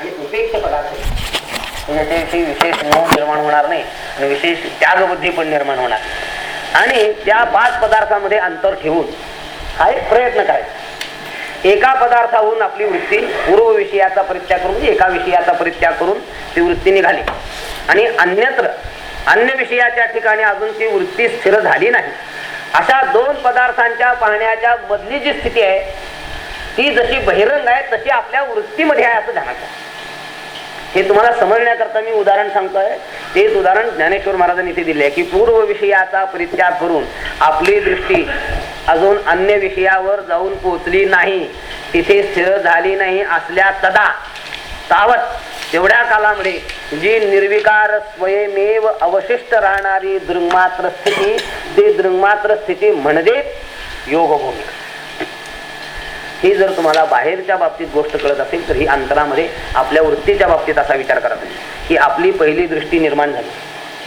आणि उपेक्ष पदार्थ. म्हणजे त्याची विशेष मोह निर्माण होणार नाही आणि विशेष त्यागबुद्धी पण निर्माण होणार आणि त्या पाच पदार्थामध्ये अंतर ठेवून हा एक प्रयत्न करायचा. एका पदार्थाहून आपली वृत्ती पूर्व विषयाचा परित्याग करून म्हणजे एका विषयाचा परित्याग करून ती वृत्ती निघाली. आणि अन्यत्र अन्य विषयाच्या ठिकाणी अजून ती वृत्ती स्थिर झाली नाही. अशा दोन पदार्थांच्या पाहण्याच्या मधली जी स्थिती आहे ती जशी बहिरंग आहे तशी आपल्या वृत्तीमध्ये आहे असं ध्यानात हे तुम्हाला समजण्याकरता मी उदाहरण सांगतोय. तेच उदाहरण ज्ञानेश्वर महाराजांनी इथे दिले आहे की पूर्व विषयाचा परित्याग करून आपली दृष्टी अजून अन्य विषयावर जाऊन पोचली नाही. तिथे स्थिर झाली नाही असल्या तदा तावत तेवढ्या कालामध्ये जी निर्विकार स्वयमेव अवशिष्ट राहणारी दृंगमात्र स्थिती ती दृंगमात्र स्थिती म्हणजे योगभूमिका ही जर तुम्हाला बाहेरच्या बाबतीत गोष्ट कळत असेल तर ही अंतरामध्ये आपल्या वृत्तीच्या बाबतीत असा विचार करत नाही की आपली पहिली दृष्टी निर्माण झाली.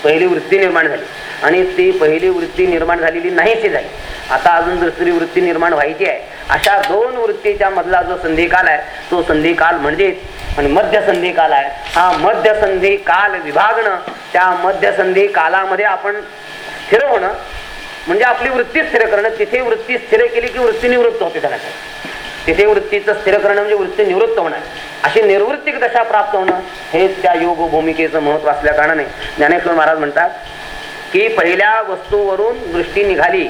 पहिली वृत्ती निर्माण झाली. आणि ती पहिली वृत्ती निर्माण झालेली नाहीशी झाली. आता अजून दुसरी वृत्ती निर्माण व्हायची आहे. अशा दोन वृत्तीच्या मधला जो संधिकाल आहे तो संधिकाल म्हणजेच आणि मध्यसंधी काल आहे हा मध्य संधी काल विभागणं त्या मध्य संधी कालामध्ये आपण स्थिर होणं म्हणजे आपली वृत्ती स्थिर करणं तिथे वृत्ती स्थिर केली की वृत्ती निवृत्त होते त्याला. तिथे वृत्तीचं स्थिर करणं म्हणजे वृत्ती निवृत्त होणं. अशी निर्वृत्तिक दशा प्राप्त होणं हे त्या योग भूमिकेचं महत्त्व असल्या कारणाने ज्ञानेश्वर महाराज म्हणतात की पहिल्या वस्तूवरून दृष्टी निघाली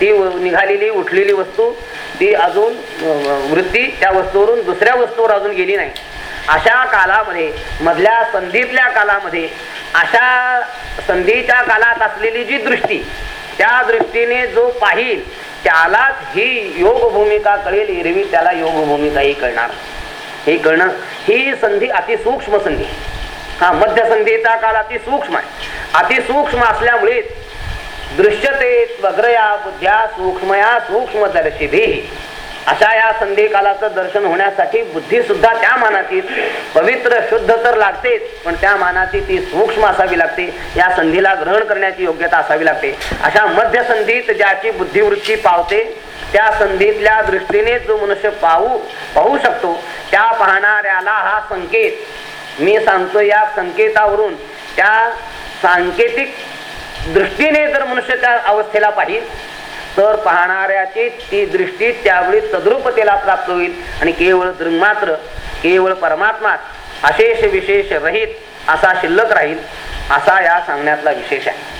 ती व- निघालेली उठलेली वस्तू ती अजून वृत्ती त्या वस्तूवरून दुसऱ्या वस्तूवर अजून गेली नाही. अशा कालामध्ये मधल्या संधीतल्या कालामध्ये अशा संधीच्या कालात असलेली जी दृष्टी त्या दृष्टीने जो पाहिल त्यालाच ही योग भूमिका कळेल एरवी त्याला योग भूमिकाही कळणार. हे कळणं ही संधी अतिसूक्ष्म संधी. हा मध्य संधीचा काल अतिसूक्ष्म आहे. अतिसूक्ष्म असल्यामुळे दृश्यते वग्रया बुद्ध्या सूक्ष्मया सूक्ष्मदर्शिभी अशा या संधी कालाचं दर्शन होण्यासाठी बुद्धी सुद्धा त्या मानाची पवित्र शुद्ध तर लागतेच पण त्या मानाची ती सूक्ष्म असावी लागते. या संधीला ग्रहण करण्याची योग्यता असावी लागते. अशा मध्य संधीत ज्याची बुद्धिवृत्ती पावते त्या संधीतल्या दृष्टीने जो मनुष्य पाहू पाहू शकतो त्या पाहणाऱ्याला हा संकेत. मी सांगतो या संकेतावरून त्या सांकेतिक दृष्टीने जर मनुष्य त्या अवस्थेला पाहिजे तर पाहणाऱ्याची ती दृष्टी त्यावेळी तद्रुपतेला प्राप्त होईल. आणि केवळ दृंगमात्र केवळ परमात्मा अशेष विशेष रहित असा शिल्लक राहील असा या सांगण्यातला विशेष आहे.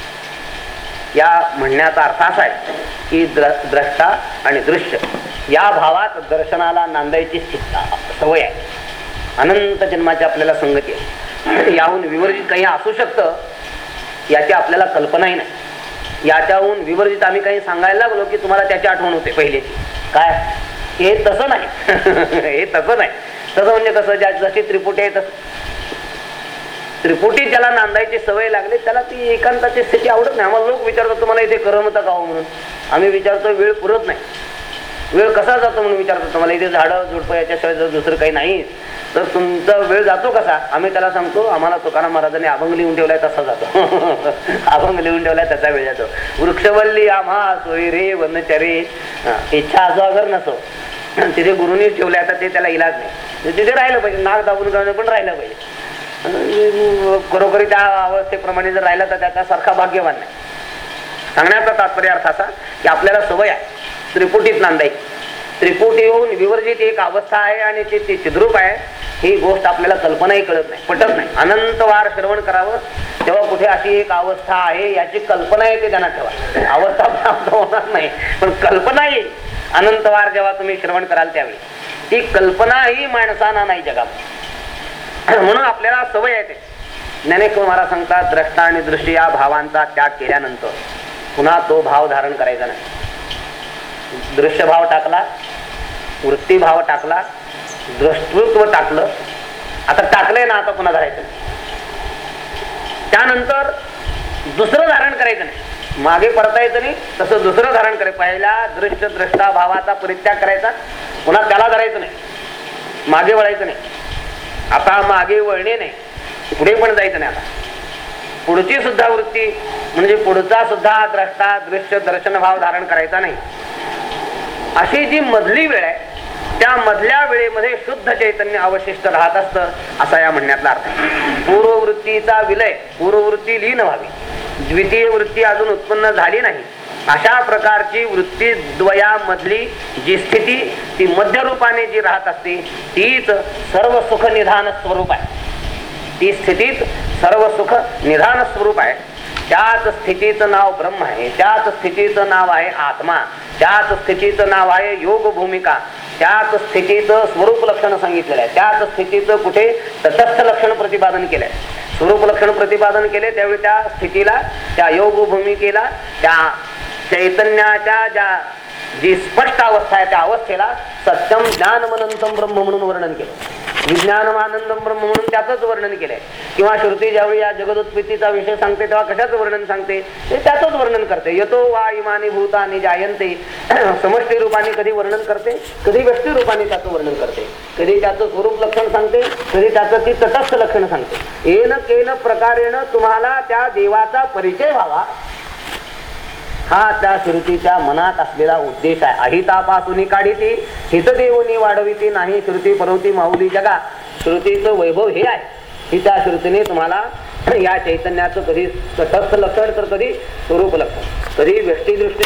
या म्हणण्याचा अर्थ असा आहे की द्र द्रष्टा आणि दृश्य या भावात दर्शनाला नांदायची सवय आहे. अनंत जन्माची आपल्याला संगती आहे. याहून विवर्जित काही असू शकतं याची आपल्याला कल्पनाही नाही. याच्याहून विवर्जित आम्ही काही सांगायला लागलो की तुम्हाला त्याची आठवण होते पहिलेची काय? हे तसं नाही. हे तसं नाही. तसं म्हणजे कसं ज्या जशी त्रिपुटी आहे तसं. त्रिपुटी ज्याला नांदायची सवय लागली त्याला ती एकांताची स्थिती आवडत नाही. आम्हाला लोक विचारतात तुम्हाला इथे करमत का हो? म्हणून. आम्ही विचारतो वेळ पुरत नाही. वेळ कसा जातो म्हणून विचारतो तुम्हाला इथे झाडं झुडपं याच्याशिवाय जर दुसरं काही नाही तर तुमचा वेळ जातो कसा? आम्ही त्याला सांगतो आम्हाला तुकाराम महाराजांनी अभंग लिहून ठेवलाय तसा जातो. अभंग लिहून ठेवलाय त्याचा वेळ जातो. वृक्षवल्ली आम्हा सोयी रे वनचरे. इच्छा असो अगर नसो तिथे गुरुनी ठेवले आता ते त्याला इलाज नाही. तिथे राहिलं पाहिजे नाक दाबून करणं पण राहिलं पाहिजे. खरोखरी त्या अवस्थेप्रमाणे जर राहिला तर त्याचा सारखा भाग्यवान नाही. सांगण्याचा तात्पर्य अर्थ असा की आपल्याला सवय आहे. त्रिपुटीत नांदाई. त्रिपुटी येऊन विवर्जित एक अवस्था आहे आणि ते ते चिद्रूप आहे. ही गोष्ट आपल्याला कल्पनाही कळत नाही पटत नाही. अनंत वार श्रवण करावं. तेव्हा कुठे अशी एक अवस्था आहे याची कल्पना येते त्यांना ठेवा. अवस्था प्राप्त होणार नाही पण कल्पना येईल अनंत वार जेव्हा तुम्ही श्रवण कराल त्यावेळी. ती कल्पना ही माणसांना नाही जगात. म्हणून आपल्याला सवय आहे ते. ज्ञानेश्वर महाराज सांगतात द्रष्टा आणि दृष्टी या भावांचा त्याग केल्यानंतर पुन्हा तो भाव धारण करायचा नाही. दृश्य भाव टाकला वृत्ती भाव टाकला दृष्टृत्व टाकलं. आता टाकलंय ना आता पुन्हा धरायचं नाही. त्यानंतर दुसरं धारण करायचं नाही. मागे परतायचं नाही तसं दुसरं धारण करायचं पहिला दृश्य द्रष्टा भावाचा परित्याग करायचा. पुन्हा त्याला धरायचं नाही. मागे वळायचं नाही. आता मागे वळणे नाही. पुढे पण जायचं नाही आता. पुढची सुद्धा वृत्ती म्हणजे पुढचा सुद्धा द्रष्टा दृश्य दर्शन भाव धारण करायचा नाही. अशी जी मधली वेळ आहे त्या मधल्या वेळेमध्ये शुद्ध चैतन्य अवशिष्ट राहत असतं असा या म्हणण्यातला अर्थ आहे. पूर्ववृत्तीचा विलय पूर्ववृत्ती लीन व्हावी. द्वितीय वृत्ती अजून उत्पन्न झाली नाही. अशा प्रकारची वृत्ती द्वयामधली जी स्थिती ती मध्यरूपाने जी राहत असते तीच सर्व सुख निधान स्वरूप आहे. ती स्थितीत सर्व सुख निधान स्वरूप आहे. त्याच स्थितीचं नाव ब्रह्म आहे त्याच स्थितीचं नाव आहे आत्मा त्याच स्थितीचं नाव आहे योग भूमिका त्याच स्थितीचं स्वरूप लक्षण सांगितलेलं आहे. त्याच स्थितीचं कुठे? तटस्थ लक्षण प्रतिपादन केलंय. स्वरूप लक्षण प्रतिपादन केले त्यावेळी त्या स्थितीला त्या योग भूमिकेला त्या चैतन्याच्या ज्या जी स्पष्ट अवस्था आहे त्या अवस्थेला सत्यम ज्ञानमनंतम ब्रह्म म्हणून वर्णन केलं. विज्ञानम आनंदम ब्रह्म म्हणून त्याचंच वर्णन केलंय. किंवा श्रुती ज्यावेळी या जगदोत्पत्तीचा विषय सांगते तेव्हा कशाचं वर्णन सांगते? ते त्याचंच वर्णन करते. यतो वा इमानी भूतानी जायंते समष्टी रूपाने कधी वर्णन करते? कधी व्यष्टी रूपाने त्याचं वर्णन करते. कधी त्याचं स्वरूप लक्षण सांगते? कधी त्याचं ती तटस्थ लक्षण सांगते. येन केन प्रकारेण तुम्हाला त्या देवाचा परिचय व्हावा. हा त्या श्रुतीच्या मनात असलेला उद्देश आहे. अहितापासून काढिती हितदेवनी वाढविती नाही श्रुती परवती माऊली जगा. श्रुतीचं वैभव हे आहे. ही त्या श्रुतीने तुम्हाला या चैतन्याचं कधी तटस्थ लक्षण तर कधी स्वरूप लक्षण. कधी व्यक्तिदृष्टी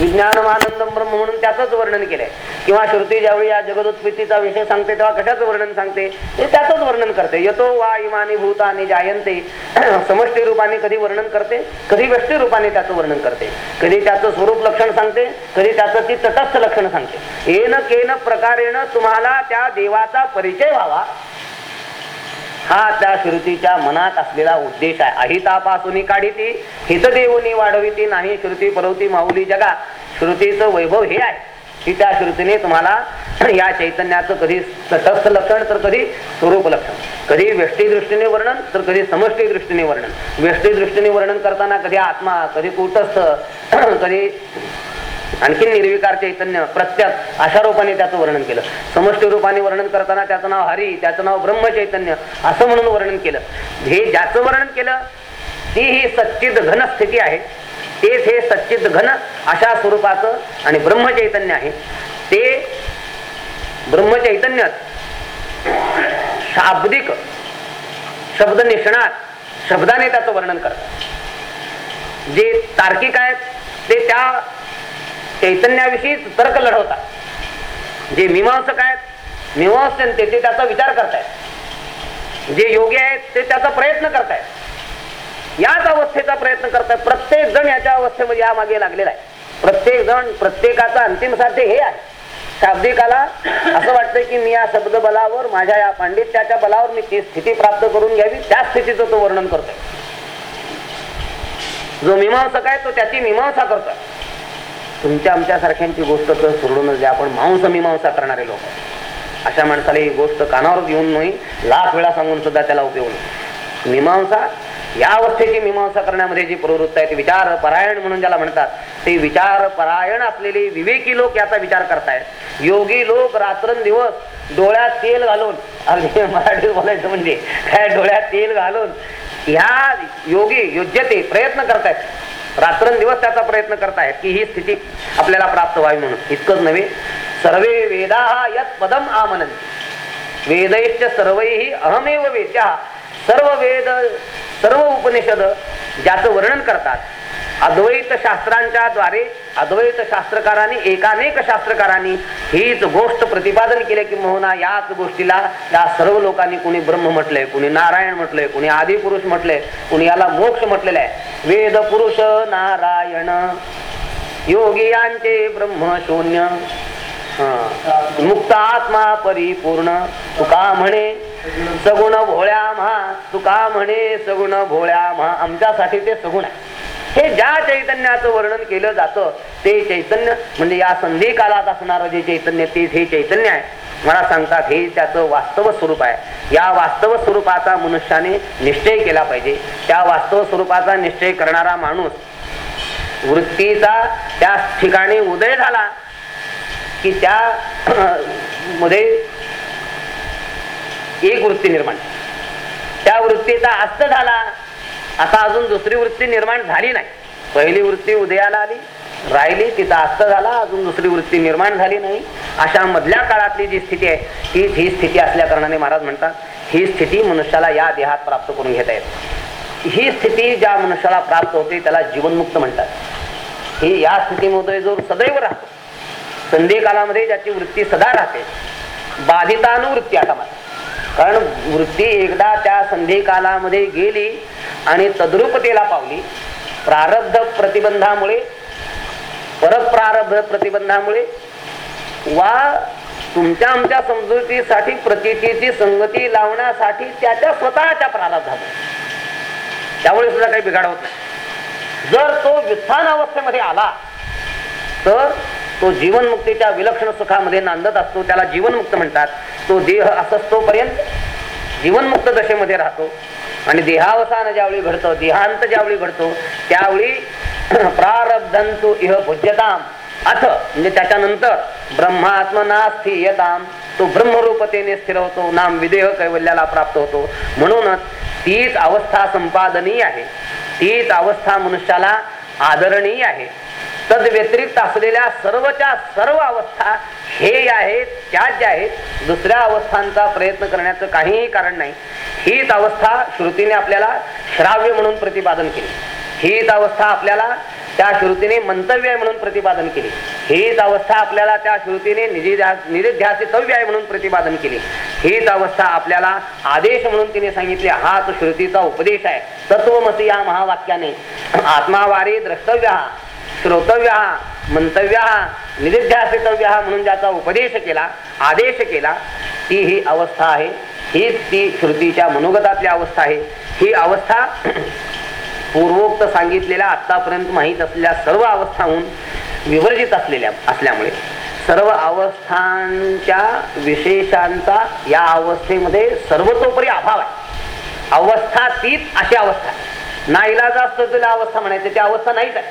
विज्ञानमानंदम ब्रह्म म्हणून त्याचंच वर्णन केलंय. किंवा श्रुती ज्यावेळी या जगदोत्पत्तीचा विषय सांगते तेव्हा कशाचं वर्णन सांगते? ते त्याचंच वर्णन करते. यतो वा इमानी भूतानी जायंते समष्टी रूपाने कधी वर्णन करते? कधी व्यष्टी रूपाने त्याचं वर्णन करते. कधी त्याचं स्वरूप लक्षण सांगते? कधी त्याचं ती तटस्थ लक्षण सांगते. येन केन प्रकारेण तुम्हाला त्या देवाचा परिचय व्हावा. हा त्या श्रुतीच्या मनात असलेला उद्देश आहे. अहितापासून काढिती हितदेवनी वाढविती नाही श्रुती परवती माऊली जगा. श्रुतीचं वैभव हे आहे की त्या श्रुतीने तुम्हाला या चैतन्याचं कधी तटस्थ लक्षण तर कधी स्वरूप लक्षण. कधी व्यष्टी दृष्टीने वर्णन तर कधी समष्टी दृष्टीने वर्णन. व्यष्टी दृष्टीने वर्णन करताना कधी आत्मा कधी कुटस्थ कधी आणखी निर्विकार चैतन्य प्रत्यक अशा रूपाने त्याचं वर्णन केलं. समष्टी रूपाने वर्णन करताना त्याचं नाव हरी त्याचं नाव ब्रह्म चैतन्य असं म्हणून वर्णन केलं. हे ज्याचं वर्णन केलं ती ही सच्चिद घन स्थिती आहे. तेच हे सच्चिद घन अशा स्वरूपाचं आणि ब्रह्म चैतन्य आहे. ते ब्रह्म चैतन्य शाब्दिक शब्द निष्णात शब्दाने त्याचं वर्णन करतात. जे तार्किक आहेत ते त्या चैतन्याविषयी तर्क लढवतात. जे मीमांसक आहेत मीमांसन ते ते त्याचा विचार करतायत. जे योगी आहेत ते त्याचा प्रयत्न करतायत. याच अवस्थेचा प्रयत्न करतायत. प्रत्येक जण याच्या अवस्थेमध्ये या मागे लागलेला आहे. प्रत्येक जण प्रत्येकाचा अंतिम साध्य हे आहे. शाब्दिकाला असं वाटतं की मी या शब्द बलावर माझ्या या पांडित्याच्या बलावर मी ती स्थिती प्राप्त करून घ्यावी. त्या स्थितीचं तो वर्णन करतोय. जो मीमांसक आहे तो त्याची मीमांसा करतोय. तुमच्या आमच्या सारख्यांची गोष्ट तर सोडूनच द्या. आपण मांस मीमांसा करणारे लोक. अशा माणसाला ही गोष्ट कानावर घेऊन नाही लाख वेळा सांगून सुद्धा त्याला उपयोग नाही. मीमांसा या अवस्थेची मीमांसा करण्यामध्ये जी प्रवृत्त आहे ती विचार परायण म्हणून ज्याला म्हणतात ते विचार परायण असलेले विवेकी लोक याचा विचार करतायत. योगी लोक रात्रंदिवस डोळ्यात तेल घालून अगदी मराठी बोलायचं म्हणजे काय डोळ्यात तेल घालून ह्या योगी योग्य ते प्रयत्न करतायत. रात्रंदिवस त्याचा प्रयत्न करतायत की ही स्थिती आपल्याला प्राप्त व्हावी म्हणून. इतकंच नव्हे सर्वे वेदा यत पदम आमनंती वेदैश्च सर्वही अहमेव वेद्या. सर्व वेद सर्व उपनिषद ज्याचं वर्णन करतात अद्वैत शास्त्रांच्या द्वारे अद्वैत शास्त्रकारांनी एकानेक शास्त्रकारांनी हीच गोष्ट प्रतिपादन केले की मोहना याच गोष्टीला या सर्व लोकांनी कुणी ब्रह्म म्हटलंय कुणी नारायण म्हटलंय कुणी आदिपुरुष म्हटलंय कुणी याला मोक्ष म्हटलेलं आहे. वेद पुरुष नारायण. योगियांचे ब्रह्म शून्य. मुक्त आत्मा परिपूर्ण. तुका म्हणे सगुण भोळ्या म्हा. तुका म्हणे सगुण भोळ्या म्हा. आमच्यासाठी ते सगुण आहे. हे ज्या चैतन्याचं वर्णन केलं जातं ते चैतन्य म्हणजे या संधी कालात असणारं जे चैतन्य तेच हे चैतन्य आहे. मला सांगतात हे त्याचं वास्तव स्वरूप आहे. या वास्तव स्वरूपाचा मनुष्याने निश्चय केला पाहिजे. त्या वास्तव स्वरूपाचा निश्चय करणारा माणूस वृत्तीचा त्या ठिकाणी उदय झाला की त्या मध्ये एक वृत्ती निर्माण त्या वृत्तीचा अस्त झाला आता अजून दुसरी वृत्ती निर्माण झाली नाही. पहिली वृत्ती उदयाला आली राहिली तिचा अस्त झाला अजून दुसरी वृत्ती निर्माण झाली नाही. अशा मधल्या काळातली जी स्थिती आहे तीच ही स्थिती असल्या कारणाने महाराज म्हणतात ही स्थिती मनुष्याला या देहात प्राप्त करून घेता येते. ही स्थिती ज्या मनुष्याला प्राप्त होते त्याला जीवनमुक्त म्हणतात. ही या स्थितीमध्ये जो सदैव राहतो संधी कालामध्ये ज्याची वृत्ती सदा राहते बाधितानुवृत्ती आता मला कारण वृत्ती एकदा त्या संधी कालामध्ये गेली आणि तद्रुपतेला पावली. प्रारब्ध प्रतिबंधामुळे परप्रारब्ध प्रतिबंधामुळे वा तुमच्या आमच्या समजुतीसाठी प्रतीची संगती लावण्यासाठी त्याच्या स्वतःच्या प्रारब्धामुळे त्यामुळे सुद्धा काही बिघाड होत नाही. जर तो व्युत्थान अवस्थेमध्ये आला तर तो जीवनमुक्तीच्या विलक्षण सुखामध्ये नांदत असतो. त्याला जीवनमुक्त म्हणतात. तो देह असतोपर्यंत जीवनमुक्त दशेमध्ये राहतो. आणि देहावसान ज्यावेळी घडतं देहांत ज्यावेळी घडतो त्यावेळी प्रारब्धंतु इह भुज्यताम. अथ म्हणजे त्याच्यानंतर ब्रह्मात्मना स्थियताम तो ब्रह्मरूपतेने स्थिर होतो नाम विदेह कैवल्याला प्राप्त होतो. म्हणूनच तीच अवस्था संपादनीय आहे. तीच अवस्था मनुष्याला आदरणीय आहे. तद व्यतिरिक्त असलेल्या सर्वच्या सर्व अवस्था हे आहेत त्या ज्या आहेत दुसऱ्या अवस्थांचा प्रयत्न करण्याचं काहीही कारण नाही. हीच अवस्था श्रुतीने आपल्याला श्राव्य म्हणून प्रतिपादन केली. हीच अवस्था आपल्याला त्या श्रुतीने मंतव्य म्हणून प्रतिपादन केली. हीच अवस्था आपल्याला त्या श्रुतीने निधिध्यासितव्य आहे म्हणून प्रतिपादन केली. हीच अवस्था आपल्याला आदेश म्हणून तिने सांगितले. हाच श्रुतीचा उपदेश आहे. तत्वमसी या महावाक्याने. आत्मावारी द्रष्टव्य. हा श्रोतव्य हा मंतव्य हा निधिध्यासितव्य हा म्हणून ज्याचा उपदेश केला आदेश केला ती ही अवस्था आहे. हीच ती श्रुतीच्या मनोगतातली अवस्था आहे. ही अवस्था पूर्वोक्त सांगितलेल्या आतापर्यंत माहीत असलेल्या सर्व अवस्थाहून विवर्जित असलेल्या असल्यामुळे. सर्व अवस्थांच्या विशेषांचा या अवस्थेमध्ये सर्वतोपरी अभाव आहे. अवस्था तीच अशी अवस्था ना असतो तुला अवस्था म्हणायची ती अवस्था नाहीच आहे.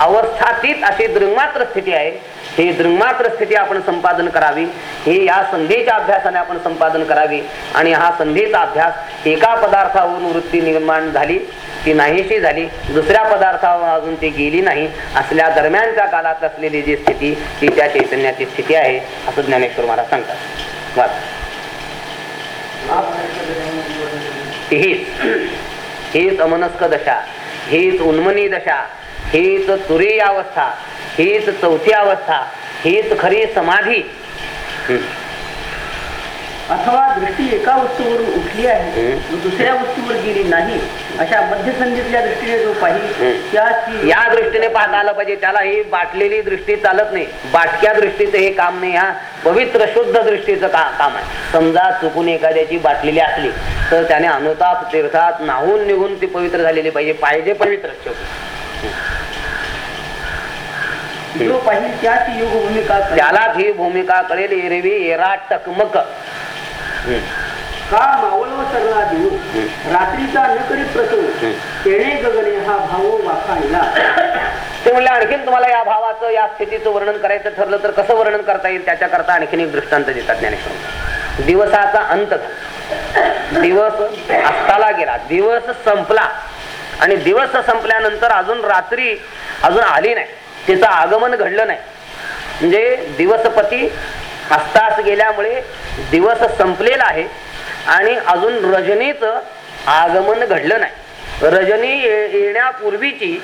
अवस्थातीत अशी दृंगमात्र स्थिती आहे. ही दृंगमात्र स्थिती आपण संपादन करावी. ही या संधीच्या अभ्यासाने आपण संपादन करावी. आणि हा संधीचा अभ्यास एका पदार्थावरून वृत्ती निर्माण झाली ती नाहीशी झाली. दुसऱ्या पदार्थावर अजून ती गेली नाही. असल्या दरम्यानच्या काळात असलेली जी स्थिती ती त्या चैतन्याची स्थिती आहे असं ज्ञानेश्वर महाराज सांगतात. वाच. हीच हीच अमनस्क दशा हीच उन्मनी दशा हीच तुरी अवस्था हीच चौथी अवस्था हीच खरी समाधी. अथवा दृष्टी एका वस्तूवरून उठली आहे दुसऱ्या वस्तूवर गेली नाही अशा मध्यसंधीतल्या दृष्टीने जो पाहिजे या दृष्टीने पाहता आलं पाहिजे त्याला ही बाटलेली दृष्टी चालत नाही. बाटक्या दृष्टीचं हे काम नाही हा. पवित्र शुद्ध दृष्टीचं का काम आहे. समजा चुकून एखाद्याची बाटलेली असली तर त्याने अनुताप तीर्थात नाहून निघून ती पवित्र झालेली पाहिजे. पाहिजे पवित्र. जो पाहिजे त्याची योग भूमिका करेल. त्यालाच ही भूमिका कळेल एरवी एरा टकमक. का मावळव सरला देऊ रात्रीचा नकरी प्रसव तेणे गगने हा भाव वाखाणला ते म्हणले आणखीन तुम्हाला या भावाचं या स्थितीचं वर्णन करायचं ठरलं तर कसं वर्णन करता येईल? त्याच्याकरता आणखीन एक दृष्टांत देतात ज्ञानेश्वर दिवसाचा अंत दिवस अस्ताला गेला. दिवस संपला. आणि दिवस संपल्यानंतर अजून रात्री अजून आली नाही. तिचं आगमन घडलं नाही. म्हणजे दिवसपती अस्तास गेल्यामुळे दिवस संपलेला आहे आणि अजून रजनीचं आगमन घडलं नाही. रजनी ये- येण्यापूर्वीची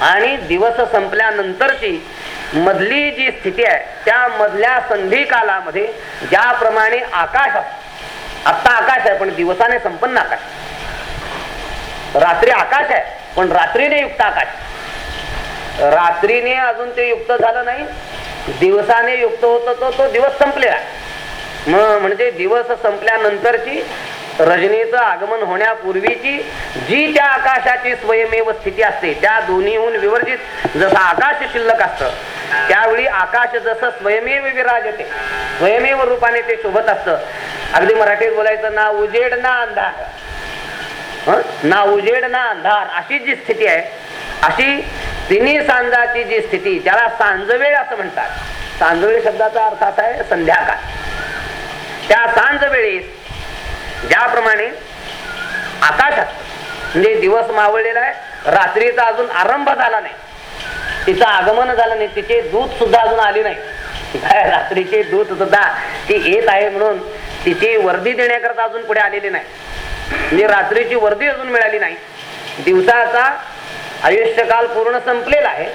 आणि दिवस संपल्यानंतरची मधली जी स्थिती आहे त्या मधल्या संधी कालामध्ये ज्याप्रमाणे आकाश आत्ता आकाश आहे पण दिवसाने संपन्न आकाश. रात्री आकाश आहे पण रात्रीने युक्त आकाश. रात्रीने अजून ते युक्त झालं नाही दिवसाने युक्त होत तो तो दिवस संपलेला. आहे. मग म्हणजे दिवस संपल्यानंतरची रजनीचं आगमन होण्यापूर्वीची जी त्या आकाशाची स्वयमेव स्थिती असते त्या दोन्हीहून विवर्जित जसं आकाश शिल्लक असतं त्यावेळी आकाश जसं स्वयमेव विराजते स्वयमेव रूपाने ते शोभत असतं. अगदी मराठीत बोलायचं ना उजेड ना अंधार. ना उजेड ना अंधार अशी जी स्थिती आहे अशी तिन्ही सांजाची जी स्थिती ज्याला सांजवेळ असं म्हणतात. सांजवेळ शब्दाचा अर्थ असा आहे संध्याकाळ. त्या सांजवेळेस ज्याप्रमाणे आकाशात म्हणजे दिवस मावळलेला आहे रात्रीचा अजून आरंभ झाला नाही तिचं आगमन झालं नाही तिचे दूध सुद्धा अजून आले नाही. काय रात्रीचे दूध सुद्धा ती येत आहे म्हणून तिची वर्दी देण्याकरता अजून पुढे आलेली नाही. म्हणजे रात्रीची वर्दी अजून मिळाली नाही. दिवसाचा आयुष्यकाल पूर्ण संपलेला आहे.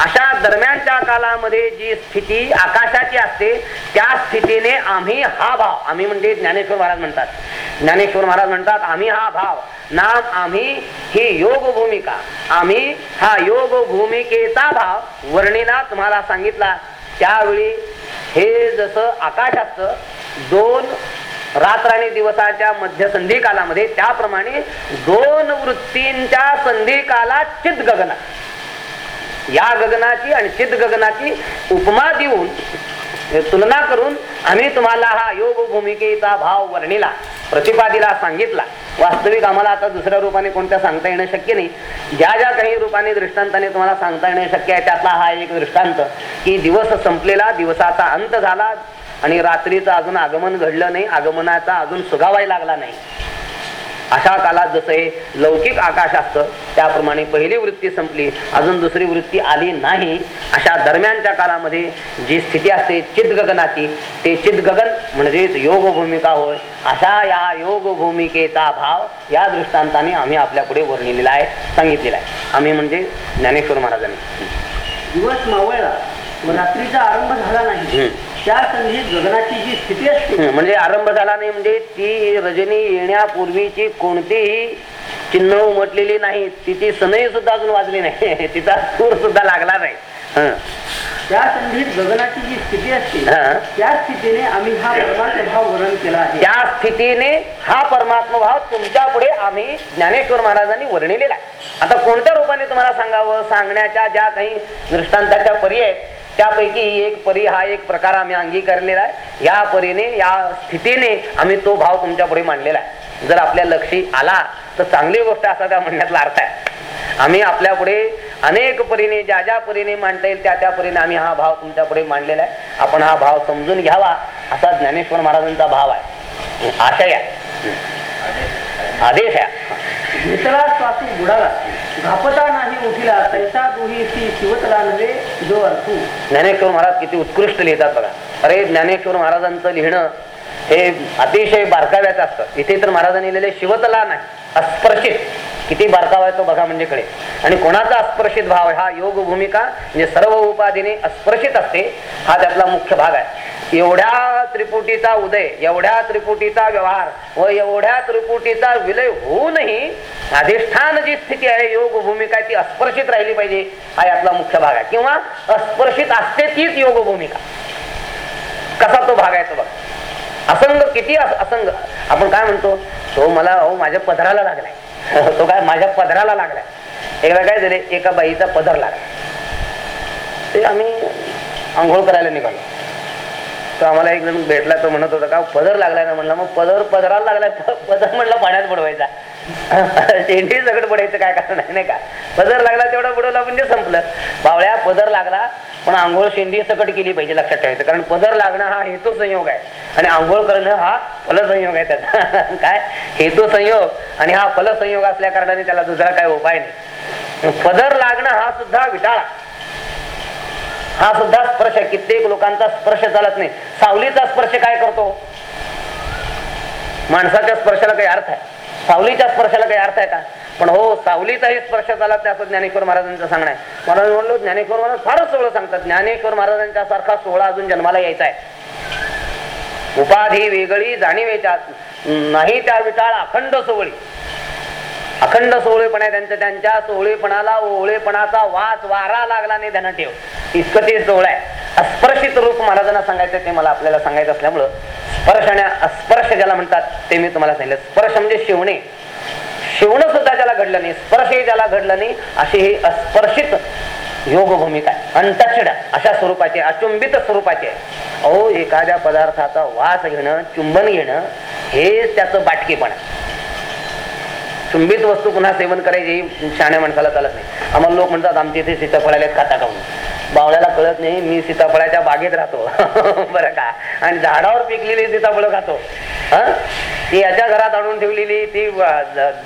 अशा दरम्यानच्या कालामध्ये जी स्थिती आकाशाची असते त्या स्थितीने आम्ही हा भाव आम्ही म्हणजे ज्ञानेश्वर महाराज म्हणतात. ज्ञानेश्वर महाराज म्हणतात आम्ही हा भाव नाम आम्ही ही योग भूमिका आम्ही हा योग भूमिकेचा भाव वर्णीला तुम्हाला सांगितला. त्यावेळी हे जसं आकाश असतं दोन रात्र आणि दिवसाच्या मध्य संधी कालामध्ये त्याप्रमाणे दोन वृत्तींच्या संधी काला चित गगना या गगनाची आणि चित गगनाची उपमा देऊन तुलना करून आम्ही तुम्हाला हा योग भूमिकेचा भाव वर्णिला प्रतिपादिला सांगितला. वास्तविक आम्हाला आता दुसऱ्या रूपाने कोणत्या सांगता येणं शक्य नाही. ज्या ज्या काही रूपाने दृष्टांताने तुम्हाला सांगता येणं शक्य आहे त्यातला हा एक दृष्टांत की दिवस संपलेला दिवसाचा अंत झाला आणि रात्रीचं अजून आगमन घडलं नाही आगमनाचा अजून सुगावाय लागला नाही. अशा काळात जसं हे लौकिक आकाश असतं त्याप्रमाणे पहिली वृत्ती संपली अजून दुसरी वृत्ती आली नाही अशा दरम्यानच्या काळामध्ये जी स्थिती असते चित गगनाची ते चित गगन म्हणजेच योग भूमिका होय. अशा या योग भूमिकेचा भाव या दृष्टांताने आम्ही आपल्या पुढे वर्णिलेला आहे सांगितलेला आहे. आम्ही म्हणजे ज्ञानेश्वर महाराजांनी. दिवस मावळला रात्रीचा आरंभ झाला नाही. त्या संधीत गगनाची जी स्थिती असते म्हणजे आरंभ झाला नाही म्हणजे ती रजनी येण्यापूर्वीची कोणतीही चिन्ह उमटलेली नाही. तिची सनई सुद्धा अजून वाजली नाही. तिचा सूर सुद्धा लागला नाही. हं. त्या संधीत गगनाची जी स्थिती असते. त्या स्थितीने आम्ही हा परमार्थ भाव वर्णन केला आहे. त्या स्थितीने हा परमात्मा भाव तुमच्यापुढे आम्ही ज्ञानेश्वर महाराजांनी वर्णिलेला आहे. आता कोणत्या रूपाने तुम्हाला सांगावं? सांगण्याच्या ज्या काही दृष्टांताच्या परी आहेत त्यापैकी एक परी हा एक प्रकार आम्ही अंगीकारलेला आहे. या परीने या स्थितीने आम्ही तो भाव तुमच्यापुढे मांडलेला आहे. जर आपल्या लक्षी आला तर चांगली गोष्ट असा त्या म्हणण्यातला अर्थ आहे. आम्ही आपल्या पुढे अनेक परीने ज्या ज्या परीने मांडता येईल त्या त्या परीने आम्ही हा भाव तुमच्यापुढे मांडलेला आहे. आपण हा भाव समजून घ्यावा असा ज्ञानेश्वर महाराजांचा भाव आहे. आशय आहे. आदेश आहे. घेतला स्वासी बुडाला घापता नाही उठिला तैसा दुही ती शिवतला नव्हे जो अर्थू. ज्ञानेश्वर महाराज किती उत्कृष्ट लिहितात बघा. अरे ज्ञानेश्वर महाराजांचं लिहिणं हे अतिशय बारकाव्याचं असतं. इथे तर महाराजांनी लिहिले शिवतला नाही. अस्पर्शित. किती बारकावा आहे तो बघा म्हणजे कडे आणि कोणाचा अस्पर्शित भाव हा योग भूमिका म्हणजे सर्व उपाधीने अस्पर्शित असते हा त्यातला मुख्य भाग आहे. एवढ्या त्रिपुटीचा उदय एवढ्या त्रिपुटीचा व्यवहार व एवढ्या त्रिपुटीचा विलय होऊनही अधिष्ठान जी स्थिती आहे योग भूमिका ती अस्पर्शित राहिली पाहिजे हा यातला मुख्य भाग आहे. किंवा अस्पर्शित असते तीच योग भूमिका. कसा तो भाग आहे तो बघा. असंग किती असंग. आपण काय म्हणतो? तो मला अहो माझ्या पदराला लागलाय. तो काय माझ्या पदराला लागलाय. एकदा काय झाले एका बाईचा पदर लागला ते आम्ही आंघोळ करायला निघालो. तो आम्हाला एक जण भेटला तो म्हणत होता का पदर लागलाय ना? म्हणलं मग पदर पदराला लागलाय पदर म्हणलं पाण्यात बुडवायचा. शेंडी सगळं बुडायचं काय कारण आहे नाही का? पदर लागला तेवढा बुडवला म्हणजे संपलं. बावळ्या पदर लागला पण आंघोळ शेंडी सकट केली पाहिजे लक्षात ठेवायचं. कारण पदर लागणं हा हेतू संयोग आहे. आणि आंघोळ करणं हा फलसंयोग आहे त्याचा. काय? हेतू संयोग. आणि हा फलसंयोग असल्या कारणाने त्याला दुसरा काय उपाय नाही. पदर लागणं हा सुद्धा विटाळा. हा सुद्धा स्पर्श कित्येक लोकांचा स्पर्श चालत नाही. सावलीचा स्पर्श काय करतो? माणसाच्या स्पर्शाला काही अर्थ आहे. सावलीच्या स्पर्शाला काही अर्थ आहे का? पण हो सावलीचाही स्पर्श चालत नाही असं ज्ञानेश्वर महाराजांचं सांगणं आहे. महाराज म्हणलो ज्ञानेश्वर महाराज फारच सोहळं सांगतात. ज्ञानेश्वर महाराजांच्या सारखा सोहळा अजून जन्माला यायचा आहे. उपाधी वेगळी जाणीवेच्या नाही त्या विटाळ अखंड सोहळी. अखंड सोहळेपण आहे त्यांच्या त्यांच्या सोहळेपणाला ओहळेपणाचा वास वारा लागला नाही त्यांना ठेव. इतकं ते जवळ आहे. अस्पर्शित रूप महाराजांना सांगायचं ते मला आपल्याला सांगायचं असल्यामुळं स्पर्श आणि अस्पर्श ज्याला म्हणतात ते मी तुम्हाला सांगितलं. स्पर्श म्हणजे शिवणे. शिवणं सुद्धा ज्याला घडलं नाही स्पर्शही ज्याला घडलं नाही अशी ही अस्पर्शित योग भूमिका आहे अशा स्वरूपाची अचुंबित स्वरूपाची आहे. अहो एखाद्या पदार्थाचा वास घेणं चुंबन घेणं हेच त्याचं बाटकेपण. आहे चुंबित वस्तू पुन्हा सेवन करायची शाण्या माणसाला चालत नाही. आम्हाला लोक म्हणतात आमच्या इथे सीताफळाला खाता खाऊन. बावळ्याला कळत नाही मी सीताफळाच्या बागेत राहतो. बरं का? आणि झाडावर पिकलेली सीताफळ खातो. हा? ती याच्या घरात आणून ठेवलेली ती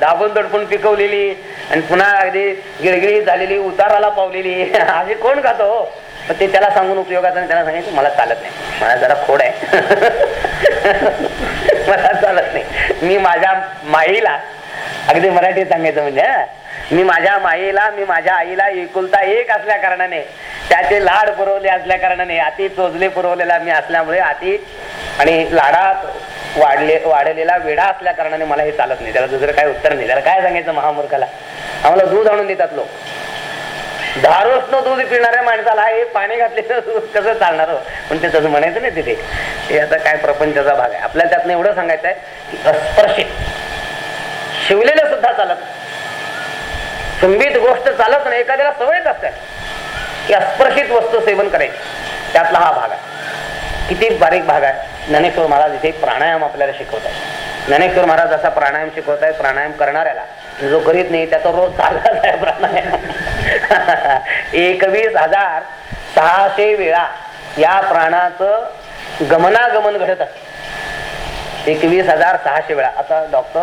दाबून दडपून पिकवलेली आणि पुन्हा अगदी गिळगिळी झालेली उताराला पावलेली. अशी कोण खातो? पण ते त्याला सांगून उपयोगाचा आणि त्याला सांगितलं मला चालत नाही. मला जरा खोड आहे. मला चालत नाही. मी माझ्या माईला अगदी मराठीत सांगायचं म्हणजे मी माझ्या माईला मी माझ्या आईला एकुलता एक असल्या कारणाने त्याचे लाड पुरवले असल्या कारणाने अति चोजले पुरवलेला मी असल्यामुळे अति आणि लाडात वाढले वाढलेला वेडा असल्या कारणाने मला हे चालत नाही. त्याला दुसरं काय उत्तर नाही. त्याला काय सांगायचं महामूर्खाला? आम्हाला दूध आणून देतात लोक. धारोष्ण दूध पिणाऱ्या माणसाला हे पाणी घातलेलं दूध कसं चालणार हो? पण ते तसं म्हणायचं नाही तिथे. हे आता काय प्रपंचाचा भाग आहे. आपल्याला त्यातनं एवढं सांगायचं आहे की अस्पर्शित शिवलेलं सुद्धा चालत संबित गोष्ट चालत नाही एखाद्याला सवयच असते. की अस्पर्शित वस्तू सेवन करायची. त्यातला हा भाग आहे. किती बारीक भाग आहे. ज्ञानेश्वर महाराज इथे प्राणायाम आपल्याला शिकवत आहे ज्ञानेश्वर महाराज जसा प्राणायाम शिकवत आहे प्राणायाम करणाऱ्याला. जो करीत नाही त्याचा रोज चाललाच आहे प्राणायाम. एकवीस हजार सहाशे वेळा या प्राणाचं गमनागमन घडत असत. एकवीस हजार सहाशे वेळा. आता डॉक्टर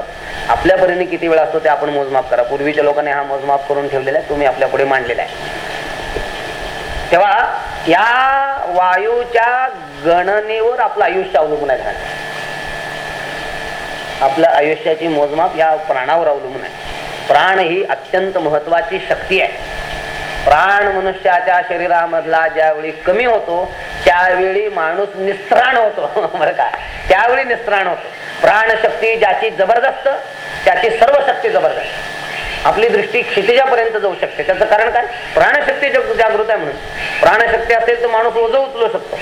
आपल्या परीने किती वेळा असतो ते आपण मोजमाप करा. पूर्वीच्या लोकांनी हा मोजमाप करून ठेवलेला आहे तुम्ही आपल्या पुढे मांडलेला आहे. तेव्हा या वायूच्या गणनेवर आपलं आयुष्य अवलंबून आहे. आपल्या आयुष्याची मोजमाप या प्राणावर अवलंबून आहे. प्राण ही अत्यंत महत्वाची शक्ती आहे. प्राण मनुष्याच्या शरीरामधला ज्यावेळी कमी होतो त्यावेळी माणूस निस्त्राण होतो. बरं का? त्यावेळी निस्त्राण होतो. प्राणशक्ती ज्याची जबरदस्त त्याची सर्व शक्ती जबरदस्त. आपली दृष्टी क्षितिजापर्यंत जाऊ शकते. त्याचं कारण काय? प्राणशक्ती जागृत आहे म्हणून. प्राणशक्ती असेल तर माणूस ओझं उचलू शकतो.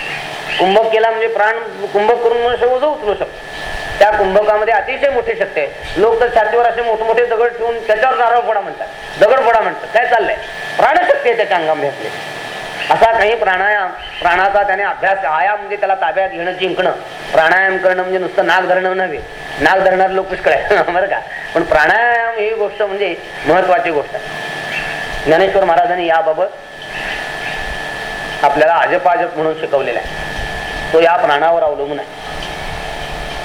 कुंभक केला म्हणजे प्राण कुंभक करून मनुष्य ओझं उचलू शकतो. त्या कुंभकामध्ये अतिशय मोठी शक्ती आहे. लोक तर छातीवर असे मोठमोठे दगड ठेवून त्याच्यावर नारळ फोडा म्हणतात. दगड फोडा म्हणतात. काय चाललंय? प्राणशक्ती आहे त्याच्या अंगामध्ये असली असा काही प्राणायाम प्राणाचा त्याने अभ्यास आयाम म्हणजे त्याला ताब्यात घेणं जिंकणं. प्राणायाम करणं म्हणजे नुसतं नाग धरणं नव्हे. नाग धरणार लोक पुष्कळ आहे बरं का? पण प्राणायाम ही गोष्ट म्हणजे महत्वाची गोष्ट आहे. ज्ञानेश्वर महाराजांनी याबाबत आपल्याला अजपाजप म्हणून शिकवलेला आहे. तो या प्राणावर अवलंबून आहे.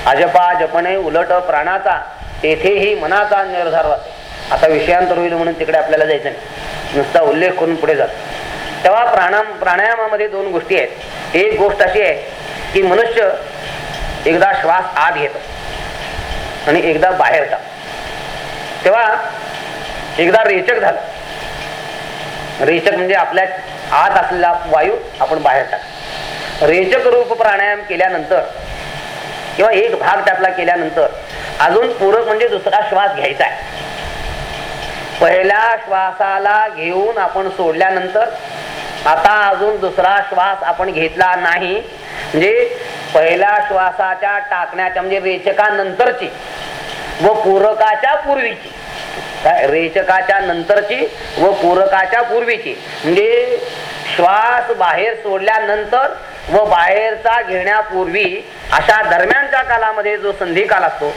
अजपा जपणे उलट प्राणाचा तेथेही मनाचा निर्धार असा आता विषयांतर होईल म्हणून तिकडे आपल्याला जायचं नाही. नुसता उल्लेख करून पुढे जातो तेव्हा प्राणा प्राणायामामध्ये दोन गोष्टी आहेत. एक गोष्ट अशी आहे की मनुष्य एकदा श्वास आत घेतो आणि एकदा बाहेर टाक. तेव्हा एकदा रेचक झालं. रेचक म्हणजे आपल्या आत असलेला वायू आपण बाहेर टाक. रेचक रूप प्राणायाम केल्यानंतर किंवा एक भाग त्यातला केल्यानंतर अजून पूरक म्हणजे दुसरा श्वास घ्यायचा आहे. पहिल्या श्वासाला घेऊन आपण सोडल्यानंतर आता अजून दुसरा श्वास आपण घेतला नाही. म्हणजे पहिल्या श्वासाच्या टाकण्याच्या म्हणजे रेचकानंतरची व पूरकाच्या पूर्वीची. रेचकाच्या नंतरची व पूरकाच्या पूर्वीची. म्हणजे श्वास बाहेर सोडल्यानंतर व बाहेरचा घेण्यापूर्वी अशा दरम्यानच्या कालामध्ये जो संधी काल असतो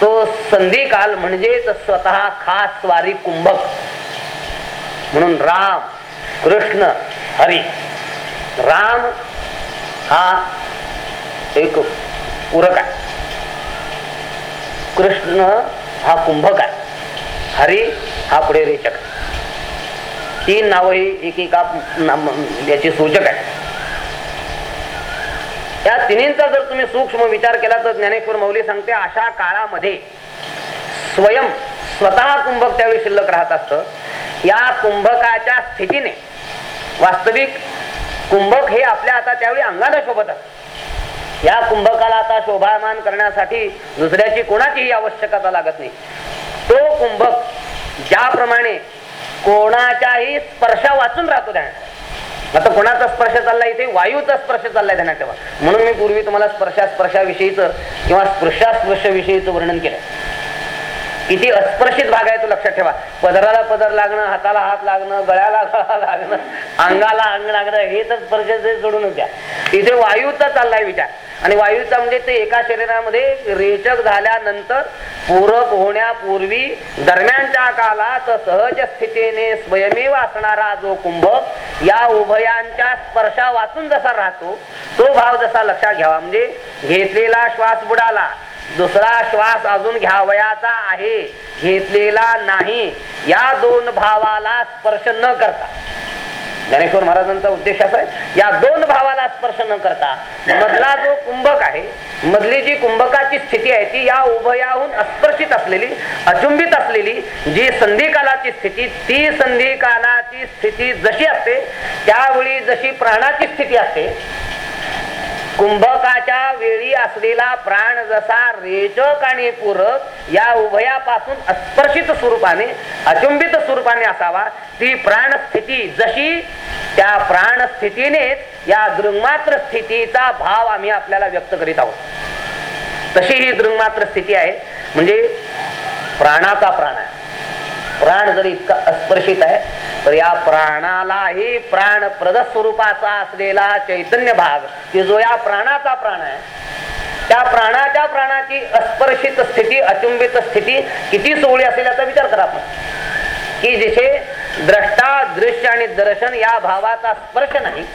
तो संधी काल म्हणजेच स्वतः खास स्वारी कुंभक. म्हणून राम कृष्ण हरी. राम हा एक पूरक आहे. कृष्ण हा कुंभक आहे. हरी हा पुढे रेचक तीन नावं ही एकेका याचे याची सूचक आहे. या तिन्हींचा जर तुम्ही सूक्ष्म विचार केला तर ज्ञानेश्वर मौली सांगते अशा काळामध्ये स्वयं स्वतः कुंभक त्यावेळी शिल्लक राहत असत. या कुंभकाच्या स्थितीने वास्तविक कुंभक हे आपल्या आता त्यावेळी अंगाने शोभत असत. या कुंभकाला आता शोभामान करण्यासाठी दुसऱ्याची कोणाचीही आवश्यकता लागत नाही. तो कुंभक ज्याप्रमाणे कोणाच्याही स्पर्शा वाचून राहतो त्याने. आता कोणाचा स्पर्श चाललाय इथे? वायूचा स्पर्श चाललाय ध्यानात ठेवा म्हणून मी पूर्वी तुम्हाला स्पर्शा स्पर्शाविषयीचं किंवा स्पर्शास्पर्शाविषयीचं वर्णन केलं. किती अस्पर्शित भाग आहे तो लक्षात ठेवा. पदराला पदर लागणं हाताला हात लागणं गळ्याला गळा लागणं अंगाला अंग लागणं हे तर स्पर्श सोडून होत्या इथे वायूचा चाललाय विचार. आणि वायूचा म्हणजे ते एका शरीरामध्ये रेचक झाल्यानंतर पूरक होण्यापूर्वी दरम्यानच्या काळात सहज स्थितीने स्वयमेव असणारा जो कुंभक या उभयांच्या स्पर्शा वाचून जसा राहतो तो भाव जसा लक्षात घ्यावा. म्हणजे घेतलेला श्वास बुडाला दुसरा श्वास अजून घ्यावयाचा आहे. घेतलेला नाही. या दोन भावाला स्पर्श न करता. ज्ञानेश्वर महाराजांचा उद्देश असा आहे या दोन भावाला स्पर्श न करता मधला जो कुंभक आहे मधली जी कुंभकाची स्थिती आहे ती या उभयाहून अस्पर्शित असलेली अचुंबित असलेली जी संधिकालाची स्थिती ती संधिकालाची स्थिती जशी असते त्यावेळी जशी प्राणाची स्थिती असते कुंभकाच्या वेळी असलेला प्राण जसा रेचक आणि पूरक या उभयापासून अस्पर्शित स्वरूपाने अचुंबित स्वरूपाने असावा ती प्राणस्थिती जशी त्या प्राणस्थितीने या दृंगमात्र स्थितीचा भाव आम्ही आपल्याला व्यक्त करीत आहोत. तशी ही दृंगमात्र स्थिती आहे म्हणजे प्राणाचा प्राण आहे. प्राण जर इतका अस्पर्शित आहे तर या प्राणालाही प्राणप्रद स्वरूपाचा असलेला चैतन्य भाग की जो या प्राणाचा प्राण आहे त्या प्राणाच्या प्राणाची अस्पर्शित स्थिती अचुंबित स्थिती किती सोहळी असेल याचा विचार करा आपण. की जिथे द्रष्टा दृश्य आणि दर्शन या भावाचा स्पर्श नाही.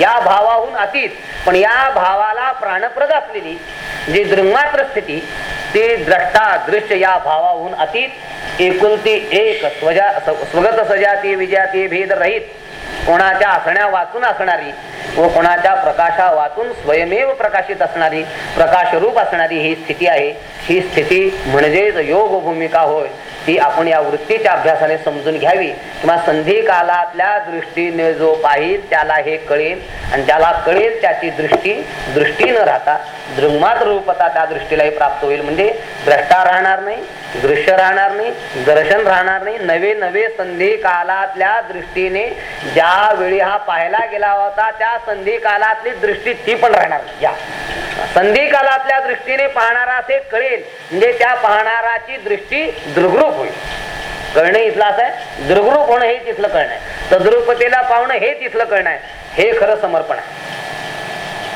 या भावाहून अतीत. पण या भावाला प्राणप्रद असलेली जी दृंगमात्र स्थिती ती द्रष्टा दृश्य या भावाहून अतीत. एकुलती एक स्वजा स्वगत सजाती विजाती भेद रहित. कोणाच्या असण्या वाचून असणारी व कोणाच्या प्रकाशा वाचून स्वयमेव प्रकाशित असणारी प्रकाशरूप असणारी ही स्थिती आहे. ही स्थिती म्हणजेच योग भूमिका होय. ती आपण या वृत्तीच्या अभ्यासाने समजून घ्यावी. किंवा संधी कालातल्या दृष्टीने जो पाहिल त्याला हे कळेल. आणि ज्याला कळेल त्याची दृष्टी दृष्टी न राहता दृंगमात्र रूपता त्या दृष्टीलाही प्राप्त होईल. म्हणजे द्रष्टा राहणार नाही दृश्य राहणार नाही दर्शन राहणार नाही. नवे नवे संधी कालातल्या दृष्टीने ज्या वेळी हा पाहायला गेला होता त्या संधी कालातली दृष्टी ती पण राहणार या. संधी कालातल्या दृष्टीने पाहणारा असे कळेल. म्हणजे त्या पाहणाराची दृष्टी दृग्रूप होईल. कळणे इथलं असं आहे? दृग्रूप होणं हे तिथलं कळणं आहे. तद्रुपतेला पाहणं हे तिथलं कळणं आहे. हे खरं समर्पण आहे.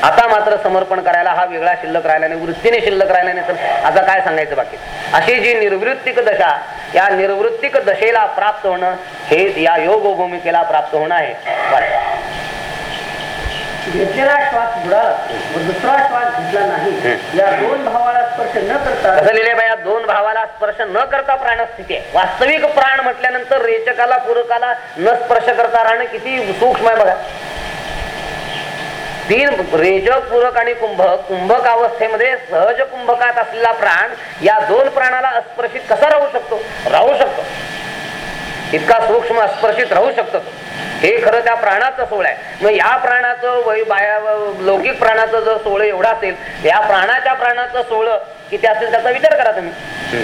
आता मात्र समर्पण करायला हा वेगळा शिल्लक राहिला नाही वृत्तीने शिल्लक राहिला नाही तर आता काय सांगायचं बाकी? अशी जी निर्वृत्तिक दशा या निर्वृत्तिक दशेला प्राप्त होणं हे या योग भूमिकेला प्राप्त होणं आहे. बरं. घेतलेला श्वास बुडाला व दुसरा श्वास घेतला नाही या दोन भावाला स्पर्श न करता लिहिले बाया दोन भावाला स्पर्श न करता प्राणस्थिती आहे. वास्तविक प्राण म्हटल्यानंतर रेचकाला पूरकाला न स्पर्श करता राहणं किती सूक्ष्म आहे बघा. तीन रेचक पूरक आणि कुंभक कुंभक अवस्थेमध्ये सहज कुंभकात असलेला प्राण या दोन प्राणाला अस्पर्शित कसा राहू शकतो? राहू शकतो. इतका सूक्ष्म अस्पर्शित राहू शकतो. हे खरं त्या प्राणाचं सोळ आहे. मग या प्राणाचं वै बाया लौकिक प्राणाचं जर सोळ एवढं असेल या प्राणाच्या प्राणाचं सोळ किती असेल त्याचा विचार करा तुम्ही.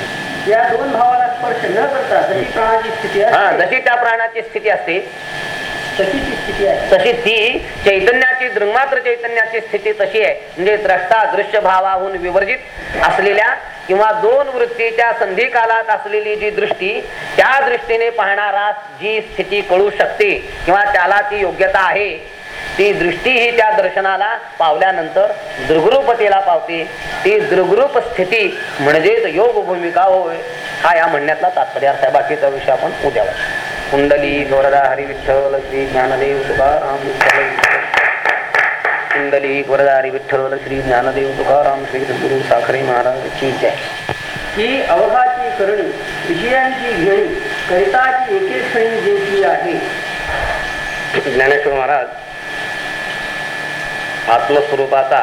या दोन भावाला स्पर्श न करता जशी प्राणाची स्थिती हा जशी त्या प्राणाची स्थिती असते तशी ती स्थिती आहे. तशी ती चैतन्याची दृंगमात्र चैतन्याची स्थिती तशी आहे. म्हणजे द्रष्टा दृश्य भावाहून विवर्जित असलेल्या किंवा दोन वृत्तीच्या संधी कालात असलेली जी दृष्टी त्या दृष्टीने पाहणारा जी स्थिती कळू शकते किंवा त्याला ती योग्यता आहे ती दृष्टी ही त्या दर्शनाला पावल्यानंतर दृगरूपतेला पावते. ती दृगरूप स्थिती म्हणजेच योग भूमिका होय हा या म्हणण्यातला तात्पर्य अर्थ आहे. बाकीचा विषय आपण उद्या कुंडली गोरदा हरी विठ्ठल श्री ज्ञानदेव तुकाराम कुंडली गोरदा हरी विठ्ठल श्री ज्ञानदेव तुकाराम श्री गुरु साखरे महाराज की जय. ही अवघाची करणी विषयांची घेणी करिताची एके क्षणी जेची आहे. ज्ञानेश्वर महाराज आत्मस्वरूपाचा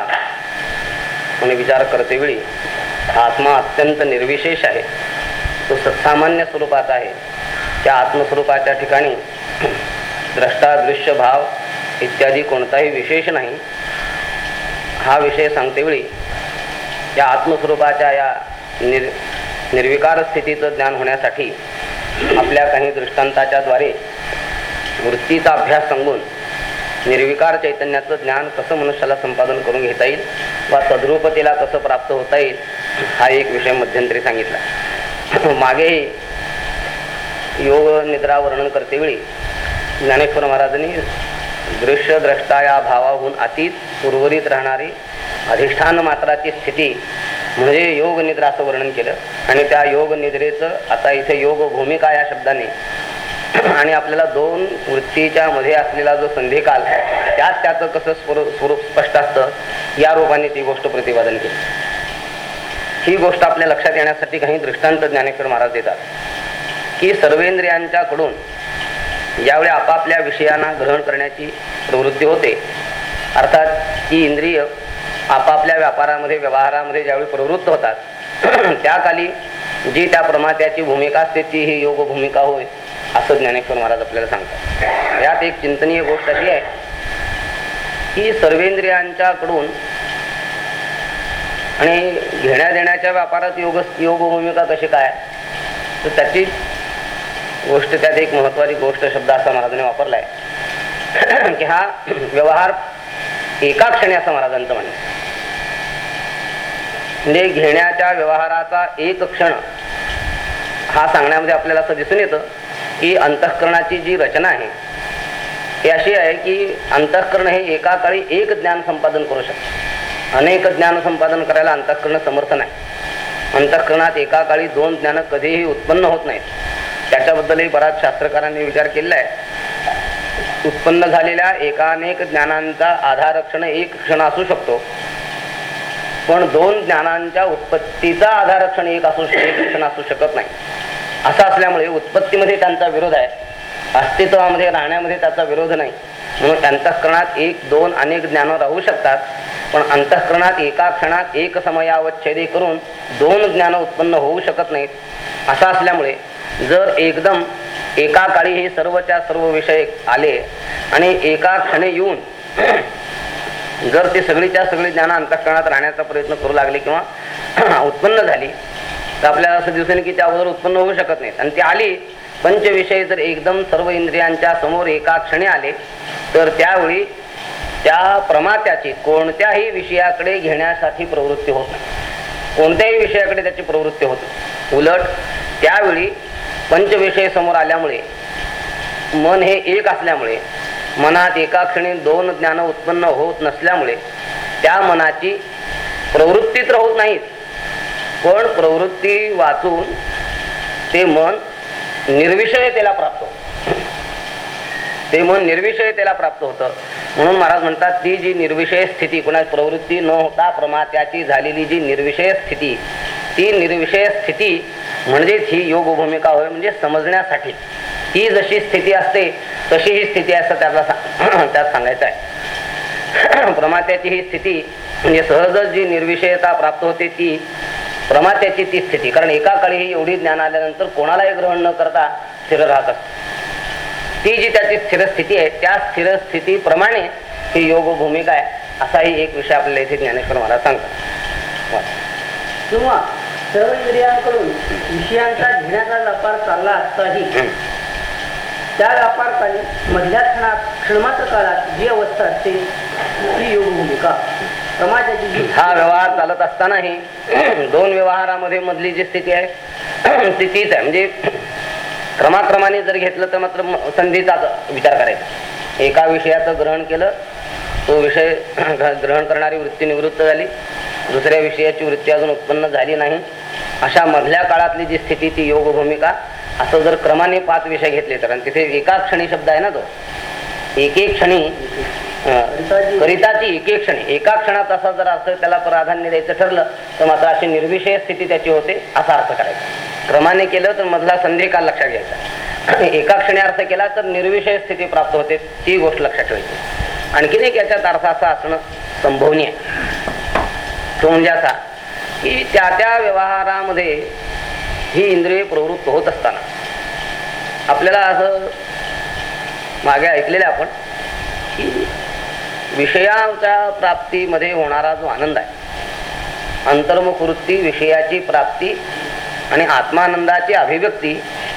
कोणी विचार करते वेळी आत्मा अत्यंत निर्विशेष आहे. तो सत्सामान्य स्वरूपाचा आहे. त्या आत्मस्वरूपाच्या ठिकाणी द्रष्टा दृश्य भाव इत्यादी कोणताही विशेष नाही. हा विषय सांगते वेळी या आत्मस्वरूपाच्या या निर निर्विकार स्थितीचं ज्ञान होण्यासाठी आपल्या काही दृष्टांताच्या द्वारे वृत्तीचा अभ्यास सांगून निर्विकार चैतन्याचं ज्ञान कसं मनुष्याला संपादन करून घेता येईल वा तद्रुपतेला कसं प्राप्त होता येईल हा एक विषय मध्यंतरी सांगितला. मागेही योग निद्रा वर्णन करते वेळी ज्ञानेश्वर महाराजांनी दृश्य द्रष्टा या भावाहून अतीत उर्वरित राहणारी अधिष्ठान मात्राची स्थिती म्हणजे योग निद्रा असं वर्णन केलं. आणि त्या योग निद्रेचं आता इथे योग भूमिका या शब्दाने. आणि आपल्याला दोन वृत्तीच्या मध्ये असलेला जो संधिकाल त्यात त्याचं कसं स्वरूप स्वरूप स्पष्ट असतं या रूपाने ती गोष्ट प्रतिपादन केली. ही गोष्ट आपल्या लक्षात येण्यासाठी काही दृष्टांत ज्ञानेश्वर महाराज देतात. की सर्वेंद्रियांच्याकडून ज्यावेळी आपापल्या विषयांना ग्रहण करण्याची प्रवृत्ती होते अर्थात ही इंद्रिय आपापल्या व्यापारामध्ये व्यवहारामध्ये ज्यावेळी प्रवृत्त होतात त्याखाली जी त्या प्रमात्याची भूमिका असते ती ही योग भूमिका होय असं ज्ञानेश्वर महाराज आपल्याला सांगतात. यात एक चिंतनीय गोष्ट अशी आहे की सर्वेंद्रियांच्याकडून आणि घेण्या देण्याच्या व्यापारात योग योग भूमिका कशी काय? तर त्याची गोष्ट त्यात एक महत्वाची गोष्ट शब्द असा महाराजांनी वापरलाय. की हा व्यवहार एका क्षणी असं महाराजांचं म्हणणं म्हणजे घेण्याच्या व्यवहाराचा एक क्षण हा सांगण्यामध्ये आपल्याला असं दिसून येतं की अंतःकरणाची जी रचना आहे ती अशी आहे की अंतःकरण हे एका काळी एक ज्ञान संपादन करू शकतं. अनेक ज्ञान संपादन करायला अंतःकरण समर्थ नाही. अंतःकरणात एका काळी दोन ज्ञान कधीही उत्पन्न होत नाहीत. त्याच्याबद्दलही बराच शास्त्रकारांनी विचार केलेला आहे. उत्पन्न झालेल्या एकानेक ज्ञानांचा आधार क्षण एक क्षण असू शकतो. पण दोन ज्ञानांच्या उत्पत्तीचा आधार क्षण एक असू एक क्षण असू शकत नाही. असं असल्यामुळे उत्पत्तीमध्ये त्यांचा विरोध आहे. अस्तित्वामध्ये राहण्यामध्ये त्याचा विरोध नाही. म्हणून अंतःकरणात एक दोन अनेक ज्ञान राहू शकतात. पण अंतःकरणात एका क्षणात एक समयावच्छेदी करून दोन ज्ञान उत्पन्न होऊ शकत नाहीत. असं असल्यामुळे जर एकदम एका काळी हे सर्वच्या सर्व विषय आले आणि एका क्षणी येऊन जर ते सगळीच्या सगळी ज्ञान अंतःकरणात राहण्याचा प्रयत्न करू लागले किंवा उत्पन्न झाली तर आपल्याला असं दिसेल की त्या अगोदर उत्पन्न होऊ शकत नाहीत. आणि ती आली पंचविषय जर एकदम सर्व इंद्रियांच्या समोर एका क्षणी आले तर त्यावेळी त्या प्रमात्याची कोणत्याही विषयाकडे घेण्यासाठी प्रवृत्ती होत कोणत्याही विषयाकडे त्याची प्रवृत्ती होत उलट त्यावेळी पंचविषय समोर आल्यामुळे मन हे एक असल्यामुळे मनात एका क्षणी दोन ज्ञान उत्पन्न होत नसल्यामुळे त्या मनाची प्रवृत्ती तर होत नाहीत. पण प्रवृत्ती वाचून ते मन निर्विषयतेला प्राप्त होतं. ते मन निर्विषयतेला प्राप्त होतं. म्हणून महाराज म्हणतात ती जी निर्विषय स्थिती कुणा प्रवृत्ती न होता प्रमात्याची झालेली जी निर्विषय स्थिती ती निर्विषय स्थिती म्हणजेच ही योग भूमिका होय म्हणजे समजण्यासाठी. ही जशी स्थिती असते तशी ही स्थिती असं त्याला त्यात सांगायचं आहे. प्रमात्याची ही स्थिती म्हणजे सहजच जी निर्विषयता प्राप्त होते ती प्रमात्याची ती स्थिती. कारण एका काळी ही एवढी ज्ञान आल्यानंतर कोणालाही ग्रहण न करता स्थिर राहत असते. ती जी त्याची स्थिर स्थिती आहे त्या स्थिर स्थितीप्रमाणे ही योग भूमिका आहे असाही एक विषय आपल्याला इथे ज्ञानेश्वर महाराज सांगतात. किंवा सर्व इंद्रियांकडून विषयांचा घेण्याचा व्यापार चालला असताही. त्या व्यापारकाली मधल्या क्षणात क्षणमात्र काळात जी अवस्था असते ती योग भूमिका समाजाची हा व्यवहार चालत असतानाही दोन व्यवहारामध्ये मधली जी स्थिती आहे ती तीच आहे. म्हणजे क्रमाक्रमाने जर घेतलं तर मात्र संधीचा विचार करायचा. एका विषयाचं ग्रहण केलं तो विषय ग्रहण करणारी वृत्ती निवृत्त झाली. दुसऱ्या विषयाची वृत्ती अजून उत्पन्न झाली नाही. अशा मधल्या काळातली जी स्थिती ती योग भूमिका असं जर क्रमाने पाच विषय घेतले तर आणि तिथे एका क्षणी शब्द आहे ना तो? एक एक क्षणी करिताची एक एक क्षणी. एका क्षणात असा जर अर्थ त्याला प्राधान्य द्यायचं ठरलं तर मात्र अशी निर्विषय स्थिती त्याची होते असा अर्थ करायचा. क्रमाने केलं तर मधला संधी काल लक्षात घ्यायचा. एका क्षणी अर्थ केला तर निर्विषय स्थिती प्राप्त होते ती गोष्ट लक्षात ठेवायची. आणखीन एक याच्यात अर्थ असा असणं संभवनीय आहे. तो म्हणजे असा की त्या त्या व्यवहारामध्ये ही इंद्रिय प्रवृत्त होत असताना आपल्याला असं मागे ऐकलेलं आहे आपण की विषयाच्या प्राप्तीमध्ये होणारा जो आनंद आहे अंतर्मुख वृत्ती विषयाची प्राप्ती आणि आत्मानंदाची अभिव्यक्ती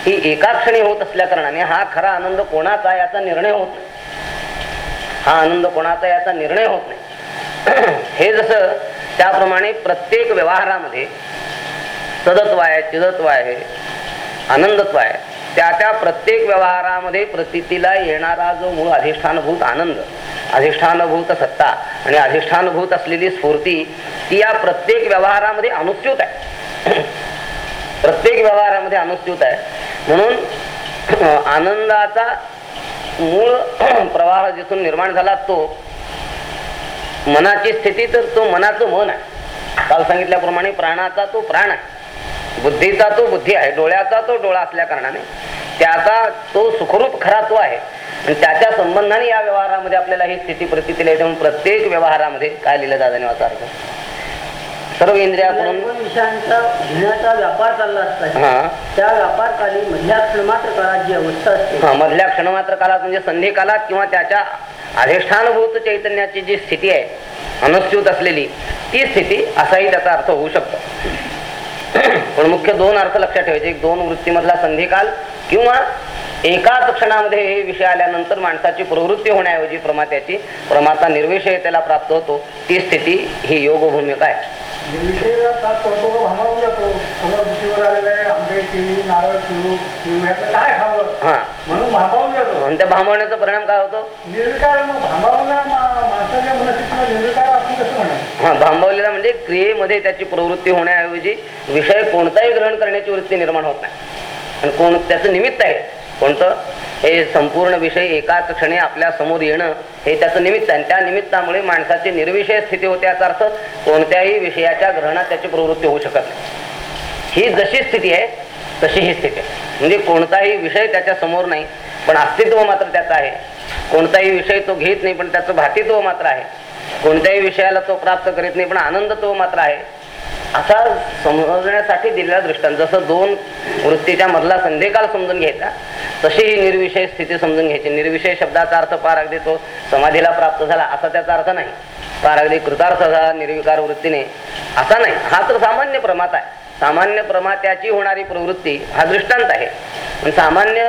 ही एका क्षणी होत असल्या कारणाने हा खरा आनंद कोणाचा याचा निर्णय होत हा आनंद कोणाचा याचा निर्णय होत नाही. हे जसं त्याप्रमाणे प्रत्येक व्यवहारामध्ये सदत्व आहे चिदत्व आहे आनंदत्व आहे त्या त्या प्रत्येक व्यवहारामध्ये प्रतितीला येणारा जो मूळ अधिष्ठानभूत आनंद अधिष्ठानभूत सत्ता आणि अधिष्ठानभूत असलेली स्फूर्ती ती या प्रत्येक व्यवहारामध्ये अनुस्यूत आहे. प्रत्येक व्यवहारामध्ये अनुस्यूत आहे. म्हणून आनंदाचा मूळ प्रवाह जिथून निर्माण झाला तो मनाची स्थिती तर तो मनाचं मन आहे. काल सांगितल्याप्रमाणे प्राणाचा तो प्राण आहे. बुद्धीचा तो बुद्धी आहे. डोळ्याचा तो डोळा असल्या कारणाने त्याचा तो सुखरूप खरा तो आहे. आणि त्याच्या संबंधाने या व्यवहारामध्ये आपल्याला ही स्थिती प्रती दिली म्हणून प्रत्येक व्यवहारामध्ये काय लिहिलं दादाने वाचा अर्थ. सर्व घेण्याचा व्यापार चालला असता. हा. त्या व्यापारकाली मधल्या क्षणमात्र काळात जी अवस्था असते. मधल्या क्षणमात्र कालात म्हणजे संधी कालात किंवा त्याच्या अधिष्ठानभूत चैतन्याची जी स्थिती आहे अनुस्यूत असलेली ती स्थिती असाही त्याचा अर्थ होऊ शकतो. पण मुख्य दोन अर्थ लक्षात ठेवायचे. एक दोन वृत्तीमधला संधिकाल किंवा एकाच क्षणामध्ये हे विषय आल्यानंतर माणसाची प्रवृत्ती होण्याऐवजी प्रमात्याची प्रमाता निर्विषय त्याला प्राप्त होतो. ती स्थिती ही योग भूमिका आहे. पडतो भांबावून जातो. आलेलं आहे. आंबे केळी नारळ काय खावं? हा. म्हणून भांबावून जातो. आणि त्या भांबवण्याचा परिणाम काय होतो? निर्विकार मग भांबावून माणसाच्या मनस्थितीला निर्विकार आपण कसं म्हणा हा भांबवलेला म्हणजे क्रियेमध्ये त्याची प्रवृत्ती होण्याऐवजी विषय कोणताही ग्रहण करण्याची वृत्ती निर्माण होत नाही. आणि कोण त्याचं निमित्त आहे. कोणतं? हे संपूर्ण विषय एकाच क्षणी आपल्यासमोर येणं हे त्याचं निमित्त आणि त्या निमित्तामुळे माणसाची निर्विषय स्थिती होते याचा अर्थ कोणत्याही विषयाच्या ग्रहणात त्याची प्रवृत्ती होऊ शकत नाही. ही जशी स्थिती आहे तशी ही स्थिती आहे. म्हणजे कोणताही विषय त्याच्यासमोर नाही पण अस्तित्व मात्र त्याचं आहे. कोणताही विषय तो घेत नाही पण त्याचं भातित्व मात्र आहे. कोणत्याही विषयाला तो प्राप्त करीत नाही पण आनंद तो मात्र आहे. असा समजण्यासाठी दिलेला दृष्टांत जसं दोन वृत्तीच्या मधला संध्याकाळ समजून घ्यायचा तशी ही निर्विषय स्थिती समजून घ्यायची. निर्विषय शब्दाचा अर्थ पार अगदी तो समाधीला प्राप्त झाला असा त्याचा अर्थ नाही. पार अगदी कृतार्थ झाला निर्विकार वृत्तीने असा नाही. हा तर सामान्य प्रमात आहे. सामान्य प्रमात्याची होणारी प्रवृत्ती हा दृष्टांत आहे. पण सामान्य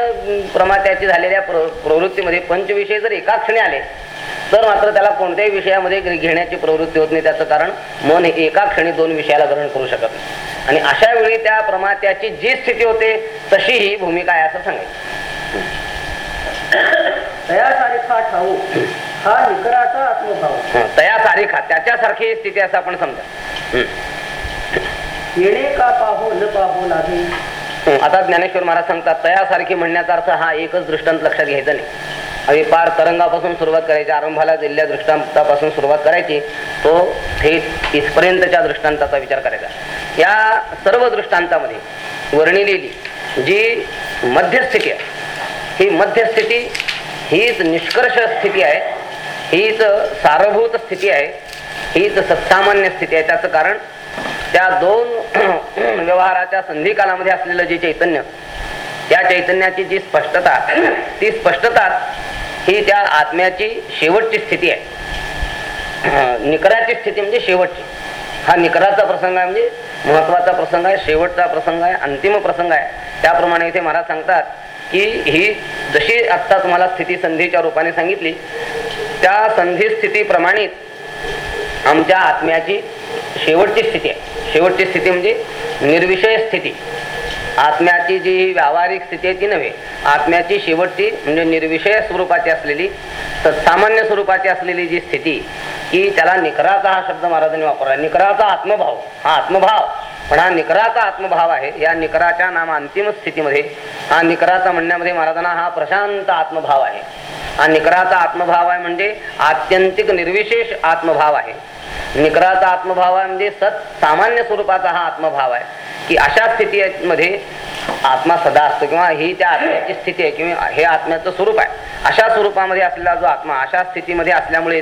प्रमात्याची झालेल्या प्र प्रवृत्तीमध्ये पंचविषय जर एका क्षणी आले तर मात्र त्याला कोणत्याही विषयामध्ये घेण्याची प्रवृत्ती होत नाही. त्याचं कारण मन एका क्षणी दोन विषयाला ग्रहण करू शकत नाही. आणि अशा वेळी त्या प्रमात्याची जी स्थिती होते तशी ही भूमिका आहे असं सांगायचं. हा निकराचा आत्मभाव. तया सारिखा त्याच्यासारखी स्थिती असं आपण समजा. येणे का पाहो न पाहो लागे हं, आता ज्ञानेश्वर महाराज सांगतात तयासारखी म्हणण्याचा अर्थ हा एकच दृष्टांत लक्षात घ्यायचा नाही. अगदी पार तरंगापासून सुरुवात करायची आरंभाला दिलेल्या दृष्टांतापासून सुरुवात करायची तो थेट इथपर्यंतच्या दृष्टांताचा विचार करायचा. या सर्व दृष्टांतामध्ये वर्णिलेली जी मध्यस्थिती आहे ही मध्यस्थिती हीच निष्कर्ष स्थिती आहे हीच सारभूत स्थिती आहे हीच सत्सामान्य स्थिती आहे. त्याचं कारण त्या दोन व्यवहाराच्या संधी कालामध्ये असलेलं जे चैतन्य त्या चैतन्याची जी स्पष्टता ती स्पष्टता ही त्या आत्म्याची शेवटची स्थिती आहे. निकराची स्थिती म्हणजे शेवटची. हा निकराचा प्रसंग आहे म्हणजे महत्त्वाचा प्रसंग आहे शेवटचा प्रसंग आहे अंतिम प्रसंग आहे. त्याप्रमाणे इथे महाराज सांगतात की ही जशी आत्ता तुम्हाला स्थिती संधीच्या रूपाने सांगितली त्या संधी स्थितीप्रमाणेच आमच्या आत्म्याची शेवटची स्थिती आहे. शेवटची स्थिती म्हणजे निर्विषय स्थिती. आत्म्याची जी व्यावहारिक स्थिती आहे ती नव्हे. आत्म्याची शेवटची म्हणजे निर्विषय स्वरूपाची असलेली सामान्य स्वरूपाची असलेली जी स्थिती की त्याला निकराचा हा शब्द महाराजांनी वापरला. निकराचा आत्मभाव. हा आत्मभाव. पण हा निकराचा आत्मभाव आहे या निकराच्या नाम अंतिम स्थितीमध्ये हा निकराचा म्हणण्यामध्ये महाराजांना हा प्रशांत आत्मभाव आहे. हा निकराचा आत्मभाव आहे म्हणजे आत्यंतिक निर्विशेष आत्मभाव आहे. निकराचा आत्मभाव आहे म्हणजे सत सामान्य स्वरूपाचा हा आत्मभाव आहे. की अशा स्थितीमध्ये आत्मा सदा असतो किंवा ही त्या आत्म्याची स्थिती आहे किंवा हे आत्म्याचं स्वरूप आहे. अशा स्वरूपामध्ये असलेला जो आत्मा अशा स्थितीमध्ये असल्यामुळे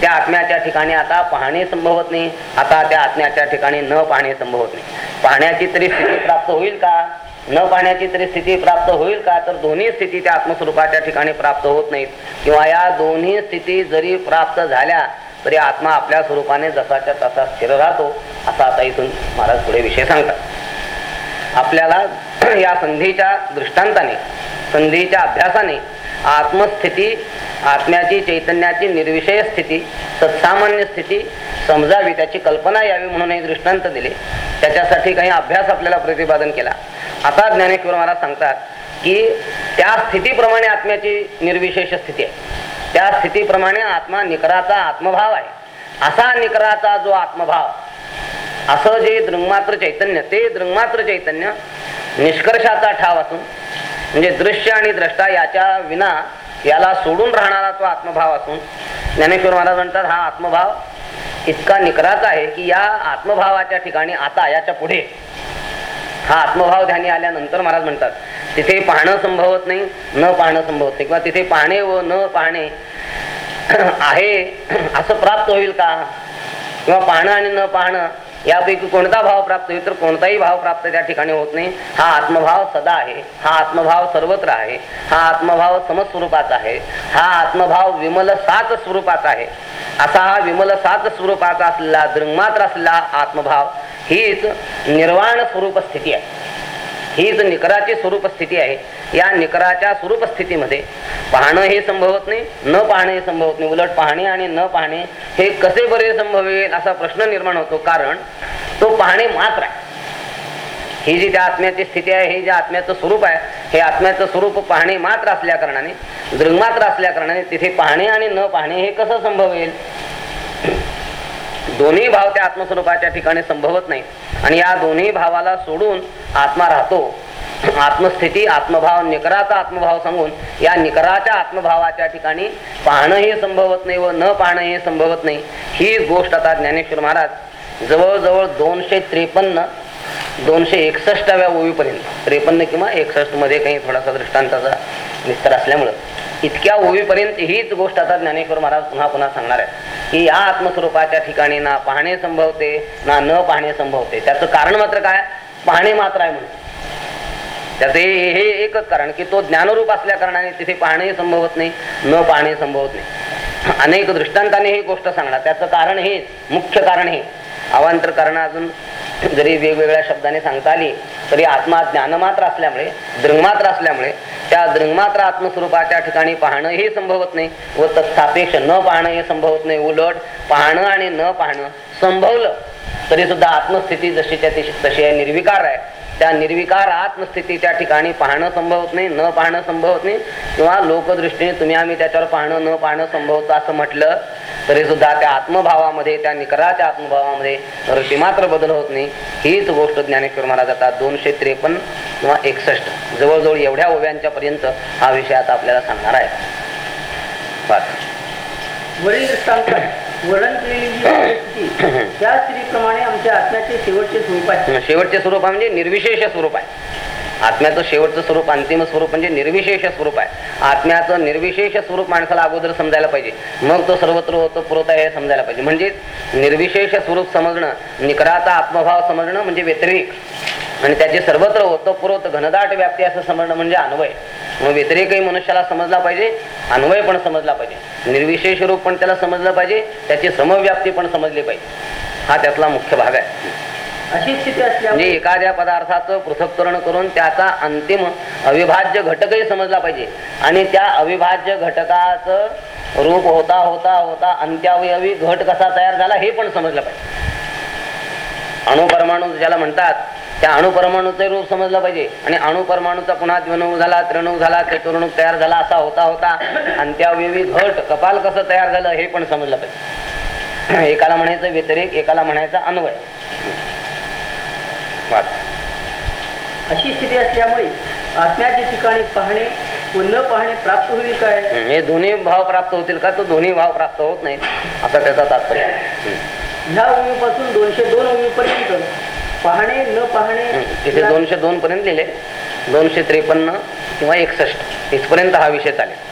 त्या आत्म्याच्या ठिकाणी आता पाहणे संभवत नाही. आता त्या आत्म्याच्या ठिकाणी न पाहणे संभवत नाही. पाहण्याची तरी स्थिती प्राप्त होईल का? न पाहण्याची तरी स्थिती प्राप्त होईल का? तर दोन्ही स्थिती त्या आत्मस्वरूपाच्या ठिकाणी प्राप्त होत नाहीत. किंवा या दोन्ही स्थिती जरी प्राप्त झाल्या तरी आत्मा आपल्या स्वरूपाने जसाच्या तसा स्थिर राहतो असा आता इथून महाराज पुढे विषय सांगतात. आपल्याला या संधीच्या दृष्टांताने संधीच्या अभ्यासाने आत्मस्थिती आत्म्याची चैतन्याची निर्विषय स्थिती सत्सामान्य स्थिती समजावी त्याची कल्पना यावी म्हणून हे दृष्टांत दिले. त्याच्यासाठी काही अभ्यास आपल्याला प्रतिपादन केला. आता ज्ञानेश्वर महाराज सांगतात की त्या स्थितीप्रमाणे आत्म्याची निर्विशेष स्थिती आहे. त्या स्थितीप्रमाणे आत्मा निकराचा आत्मभाव आहे. असा निकराचा जो आत्मभाव असं जे दृंगमात्र चैतन्य ते दृंगमात्र चैतन्य निष्कर्षाचा ठाव असून म्हणजे दृश्य आणि द्रष्टा याच्या विना याला सोडून राहणारा तो आत्मभाव असून ज्ञानेश्वर महाराज म्हणतात हा आत्मभाव इतका निकराचा आहे की या आत्मभावाच्या ठिकाणी आता याच्यापुढे हा आत्मभाव ध्यानी आल्यानंतर महाराज म्हणतात तिथे पाहणं संभवत नाही न पाहणं संभवत नाही. किंवा तिथे पाहणे व न पाहणे आहे असं प्राप्त होईल का? किंवा पाहणं आणि न पाहणं यापैकी कोणता भाव प्राप्त होईल? तर कोणताही भाव प्राप्त त्या ठिकाणी होत नाही. हा आत्मभाव सदा आहे. हा आत्मभाव सर्वत्र आहे. हा आत्मभाव समस्वरूपाचा आहे. हा आत्मभाव विमल सात स्वरूपाचा आहे. असा हा विमल सात स्वरूपाचा असलेला दृंगमात्र असलेला आत्मभाव हीच निर्वाण स्वरूप स्थिती आहे. हीच निकराची स्वरूप स्थिती आहे. या निकराच्या स्वरूप स्थितीमध्ये पाहणं हे संभवत नाही न पाहणं हे संभवत नाही. उलट पाहणे आणि न पाहणे हे कसे बरे संभवेल असा प्रश्न निर्माण होतो. कारण तो पाहणे मात्र आहे. ही जी त्या आत्म्याची स्थिती आहे हे जे आत्म्याचं स्वरूप आहे हे आत्म्याचं स्वरूप पाहणे मात्र असल्या कारणाने दृंगमात्र असल्या कारणाने तिथे पाहणे आणि न पाहणे हे कसं संभवेल? दोन्ही भाव त्या आत्मस्वरूपाच्या ठिकाणी संभवत नाही. आणि या दोन्ही भावाला सोडून आत्मा राहतो. आत्मस्थिती आत्मभाव निकराचा आत्मभाव सांगून या निकराच्या आत्मभावाच्या ठिकाणी पाहणं हे संभवत नाही व न पाहणं हे संभवत नाही. ही गोष्ट आता ज्ञानेश्वर महाराज जवळजवळ दोनशे त्रेपन्न दोनशे एकसष्टाव्या ओवीपर्यंत त्रेपन्न किंवा एकसष्टमध्ये काही थोडासा दृष्टांताचा विस्तार असल्यामुळं इतक्या ओवीपर्यंत हीच गोष्ट आता ज्ञानेश्वर महाराज पुन्हा पुन्हा सांगणार आहे की या आत्मस्वरूपाच्या ठिकाणी ना पाहणे संभवते ना न पाहणे संभवते. त्याचं कारण मात्र काय? पाहणे मात्र आहे म्हणून. त्याचे हे एकच कारण की तो ज्ञानरूप असल्या कारणाने तिथे पाहणे संभवत नाही न पाहणे संभवत नाही. अनेक दृष्टांताने ही गोष्ट सांगणार. त्याचं कारण हे मुख्य कारण हे. अवांतर करणं अजून जरी वेगवेगळ्या शब्दाने सांगता आली तरी आत्मा ज्ञानमात्र असल्यामुळे दृंगमात्र असल्यामुळे त्या दृंगमात्र आत्मस्वरूपाच्या ठिकाणी पाहणं हे संभवत नाही व तत्सापेक्ष न पाहणं हे संभवत नाही. उलट पाहणं आणि न पाहणं संभवलं तरी सुद्धा आत्मस्थिती जशीच्या तशी तशी आहे निर्विकार आहे. त्या निर्विकार आत्मस्थितीच्या ठिकाणी पाहणं संभवत नाही न पाहणं संभवत नाही किंवा लोकदृष्टीने तुम्ही आम्ही त्याच्यावर पाहणं न पाहणं संभवतं असं म्हटलं तरी सुद्धा त्या आत्मभावामध्ये त्या निकराच्या आत्मभावामध्ये रती मात्र बदल होत नाही. हीच गोष्ट ज्ञानेश्वर महाराज आता दोनशे त्रेपन्न किंवा एकसष्ट जवळजवळ एवढ्या ओव्यांच्या पर्यंत हा विषय आता आपल्याला सांगणार आहे. वरील वर्णन केलेली त्या स्त्रीप्रमाणे आमच्या आत्म्याचे शेवटचे स्वरूप आहे. शेवटचे स्वरूप आहे म्हणजे निर्विशेष स्वरूप आहे. आत्म्याचं शेवटचं स्वरूप अंतिम स्वरूप म्हणजे निर्विशेष स्वरूप आहे. आत्म्याचं निर्विशेष स्वरूप माणसाला अगोदर समजायला पाहिजे. मग तो सर्वत्र होतो पुरवता हे समजायला पाहिजे. म्हणजे निर्विशेष स्वरूप समजणं निकराचा आत्मभाव समजणं म्हणजे व्यतिरिक आणि त्याचे सर्वत्र होतं पुरवत घनदाट व्याप्ती असं समजणं म्हणजे अन्वय. मग व्यतिरेकही मनुष्याला समजला पाहिजे अन्वय पण समजला पाहिजे. निर्विशेष रूप पण त्याला समजलं पाहिजे त्याची समव्याप्ती पण समजली पाहिजे. हा त्यातला मुख्य भाग आहे. अशी स्थिती म्हणजे एखाद्या पदार्थाचं पृथक्करण करून त्याचा अंतिम अविभाज्य घटकही समजला पाहिजे. आणि त्या अविभाज्य घटकाचं रूप होता होता होता अंत्यावयवी घट कसा तयार झाला हे पण समजलं पाहिजे. अणुपरमाणू ज्याला म्हणतात त्या अणुपरमाणूचे रूप समजलं पाहिजे. आणि अणुपरमाणूचा पुन्हा द्विणुक झाला त्रिणुक झाला चतुर्णुक तयार झाला असा होता होता. अंत्यावयवी घट कपाल कसं तयार झालं हे पण समजलं पाहिजे. एकाला म्हणायचं व्यतिरेक एकाला म्हणायचं अन्वय. अशी स्थिती असल्यामुळे आत्म्याच्या ठिकाणी पाहणे न पाहणे प्राप्त होईल काय? हे दोन्ही भाव प्राप्त होतील का? तो दोन्ही भाव प्राप्त होत नाही. असा त्याचा तात्पर्य ह्या ओळीपासून दोनशे दोन ओळीपर्यंत पाहणे न पाहणे तिथे दोनशे दोन पर्यंत लिहिले. दोनशे त्रेपन्न किंवा एकसष्ट. इथपर्यंत हा विषय चालेल.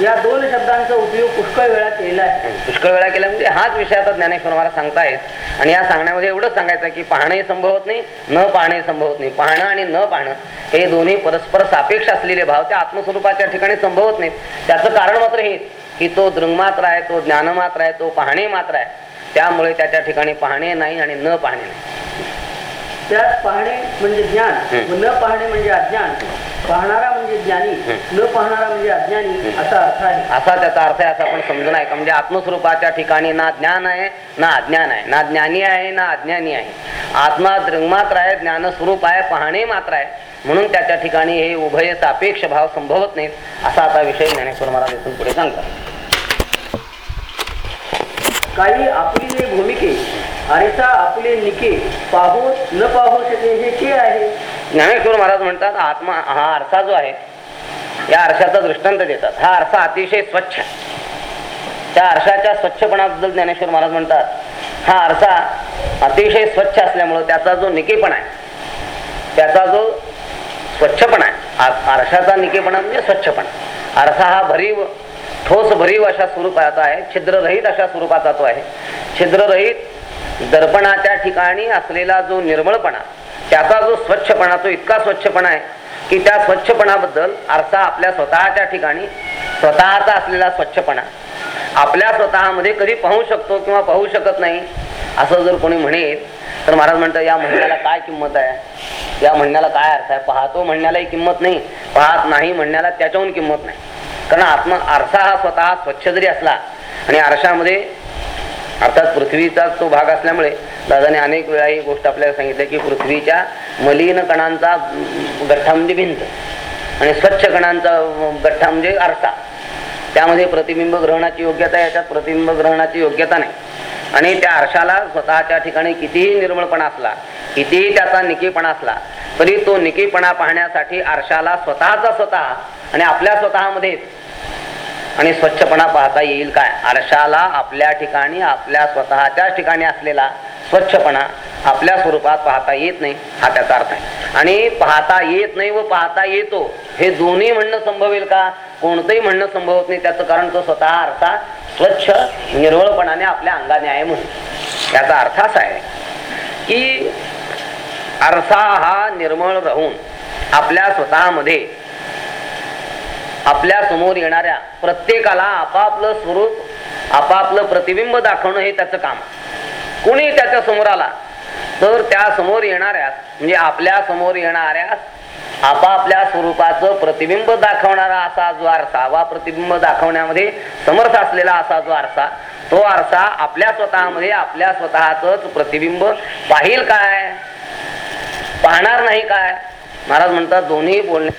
या दोन शब्दांचा उपयोग पुष्कळ वेळा केलेला आहे. पुष्कळ वेळा केला म्हणजे हाच विषय आता ज्ञानेश्वर महाराज सांगतायत. आणि या सांगण्यामध्ये एवढंच सांगायचं की पाहणे संभवत नाही न पाहणे संभवत नाही. पाहणं आणि न पाहणं हे दोन्ही परस्पर सापेक्ष असलेले भाव त्या आत्मस्वरूपाच्या ठिकाणी संभवत नाहीत. त्याचं कारण मात्र हेच की तो दृंगमात्र आहे तो ज्ञानमात्र आहे तो पाहणे मात्र आहे. त्यामुळे त्याच्या ठिकाणी पाहणे नाही आणि न पाहणे नाही. त्यात पाहणे म्हणजे ज्ञान व न पाहणे म्हणजे अज्ञान. पाहणारा म्हणजे ज्ञानी न पाहणारा म्हणजे अज्ञानी असा अर्थ आहे. असा त्याचा अर्थ आहे असा आपण समजून आहे का? म्हणजे आत्मस्वरूपाच्या ठिकाणी ना ज्ञान आहे ना अज्ञान आहे. ना ज्ञानी आहे ना अज्ञानी आहे. आत्मा दृंगमात्र आहे ज्ञानस्वरूप आहे पाहणे मात्र आहे. म्हणून त्याच्या ठिकाणी हे उभय सापेक्ष भाव संभवत नाहीत असा आता विषय ज्ञानेश्वर महाराज इथून पुढे सांगतात. काही आपुले भूमिके आरेसा आपले निके पाहू न पाहू शके हे के आहे? ज्ञानेश्वर महाराज म्हणतात आत्मा हा आरसा जो आहे या आरशाचा दृष्टांत देतात. हा आरसा अतिशय स्वच्छ त्या आरशाच्या स्वच्छपणाबद्दल ज्ञानेश्वर महाराज म्हणतात हा आरसा अतिशय स्वच्छ असल्यामुळं त्याचा जो निकेपण आहे त्याचा जो स्वच्छपणा आहे आ- आरशाचा निकेपणा म्हणजे स्वच्छपणा. आरसा हा भरीव ठोस भरीव अशा स्वरूपाचा आहे छिद्ररहित अशा स्वरूपाचा तो आहे. छिद्ररहित दर्पणाच्या ठिकाणी असलेला जो निर्मळपणा त्याचा जो स्वच्छपणा तो इतका स्वच्छपणा आहे की त्या स्वच्छपणाबद्दल आरसा आपल्या स्वतःच्या ठिकाणी स्वतःचा असलेला स्वच्छपणा आपल्या स्वतःमध्ये कधी पाहू शकतो किंवा पाहू शकत नाही असं जर कोणी म्हणेल तर महाराज म्हणतात या म्हणण्याला काय किंमत आहे? या म्हणण्याला काय अर्थ आहे? पाहतो म्हणण्यालाही किंमत नाही पाहत नाही म्हणण्याला त्याच्याहून किंमत नाही. कारण आत्मा आरसा हा स्वतः स्वच्छ जरी असला आणि आरशामध्ये अर्थात पृथ्वीचाच तो भाग असल्यामुळे दादाने अनेक वेळा ही गोष्ट आपल्याला सांगितली की पृथ्वीच्या मलिन कणांचा गठ्ठा म्हणजे भिंत आणि स्वच्छ कणांचा गठ्ठा म्हणजे आरसा. त्यामध्ये प्रतिबिंब ग्रहणाची योग्यता याच्यात प्रतिबिंब ग्रहणाची योग्यता नाही. आणि त्या आरशाला स्वतःच्या ठिकाणी कितीही निर्मळपणा असला कितीही त्याचा निकीपणा असला तरी तो निकीपणा पाहण्यासाठी आरशाला स्वतःचा स्वतः आणि आपल्या स्वतःमध्येच आणि स्वच्छपणा पाहता येईल काय? आरशाला आपल्या ठिकाणी आपल्या स्वतःच्या ठिकाणी असलेला स्वच्छपणा आपल्या स्वरूपात पाहता येत नाही. हा त्याचा अर्थ आहे. आणि पाहता येत नाही व पाहता येतो हे दोन्ही म्हणणं संभवेल का? कोणतंही म्हणणं संभवत नाही. त्याचं कारण तो स्वतः आरसा स्वच्छ निर्मळपणाने आपल्या अंगाने आहे म्हणून. याचा अर्थ असा आहे की आरसा हा निर्मळ राहून आपल्या स्वतःमध्ये आपल्यासमोर येणाऱ्या प्रत्येकाला आपापलं स्वरूप आपापलं प्रतिबिंब दाखवणं हे त्याचं काम. कुणी त्याच्यासमोर आला तर त्या समोर येणाऱ्या म्हणजे आपल्यासमोर येणाऱ्या आपापल्या स्वरूपाचं प्रतिबिंब दाखवणारा असा जो आरसा वा प्रतिबिंब दाखवण्यामध्ये समर्थ असलेला असा जो आरसा तो आरसा आपल्या स्वतःमध्ये आपल्या स्वतःच प्रतिबिंब पाहिल काय? पाहणार नाही काय? महाराज म्हणतात दोन्ही बोलणे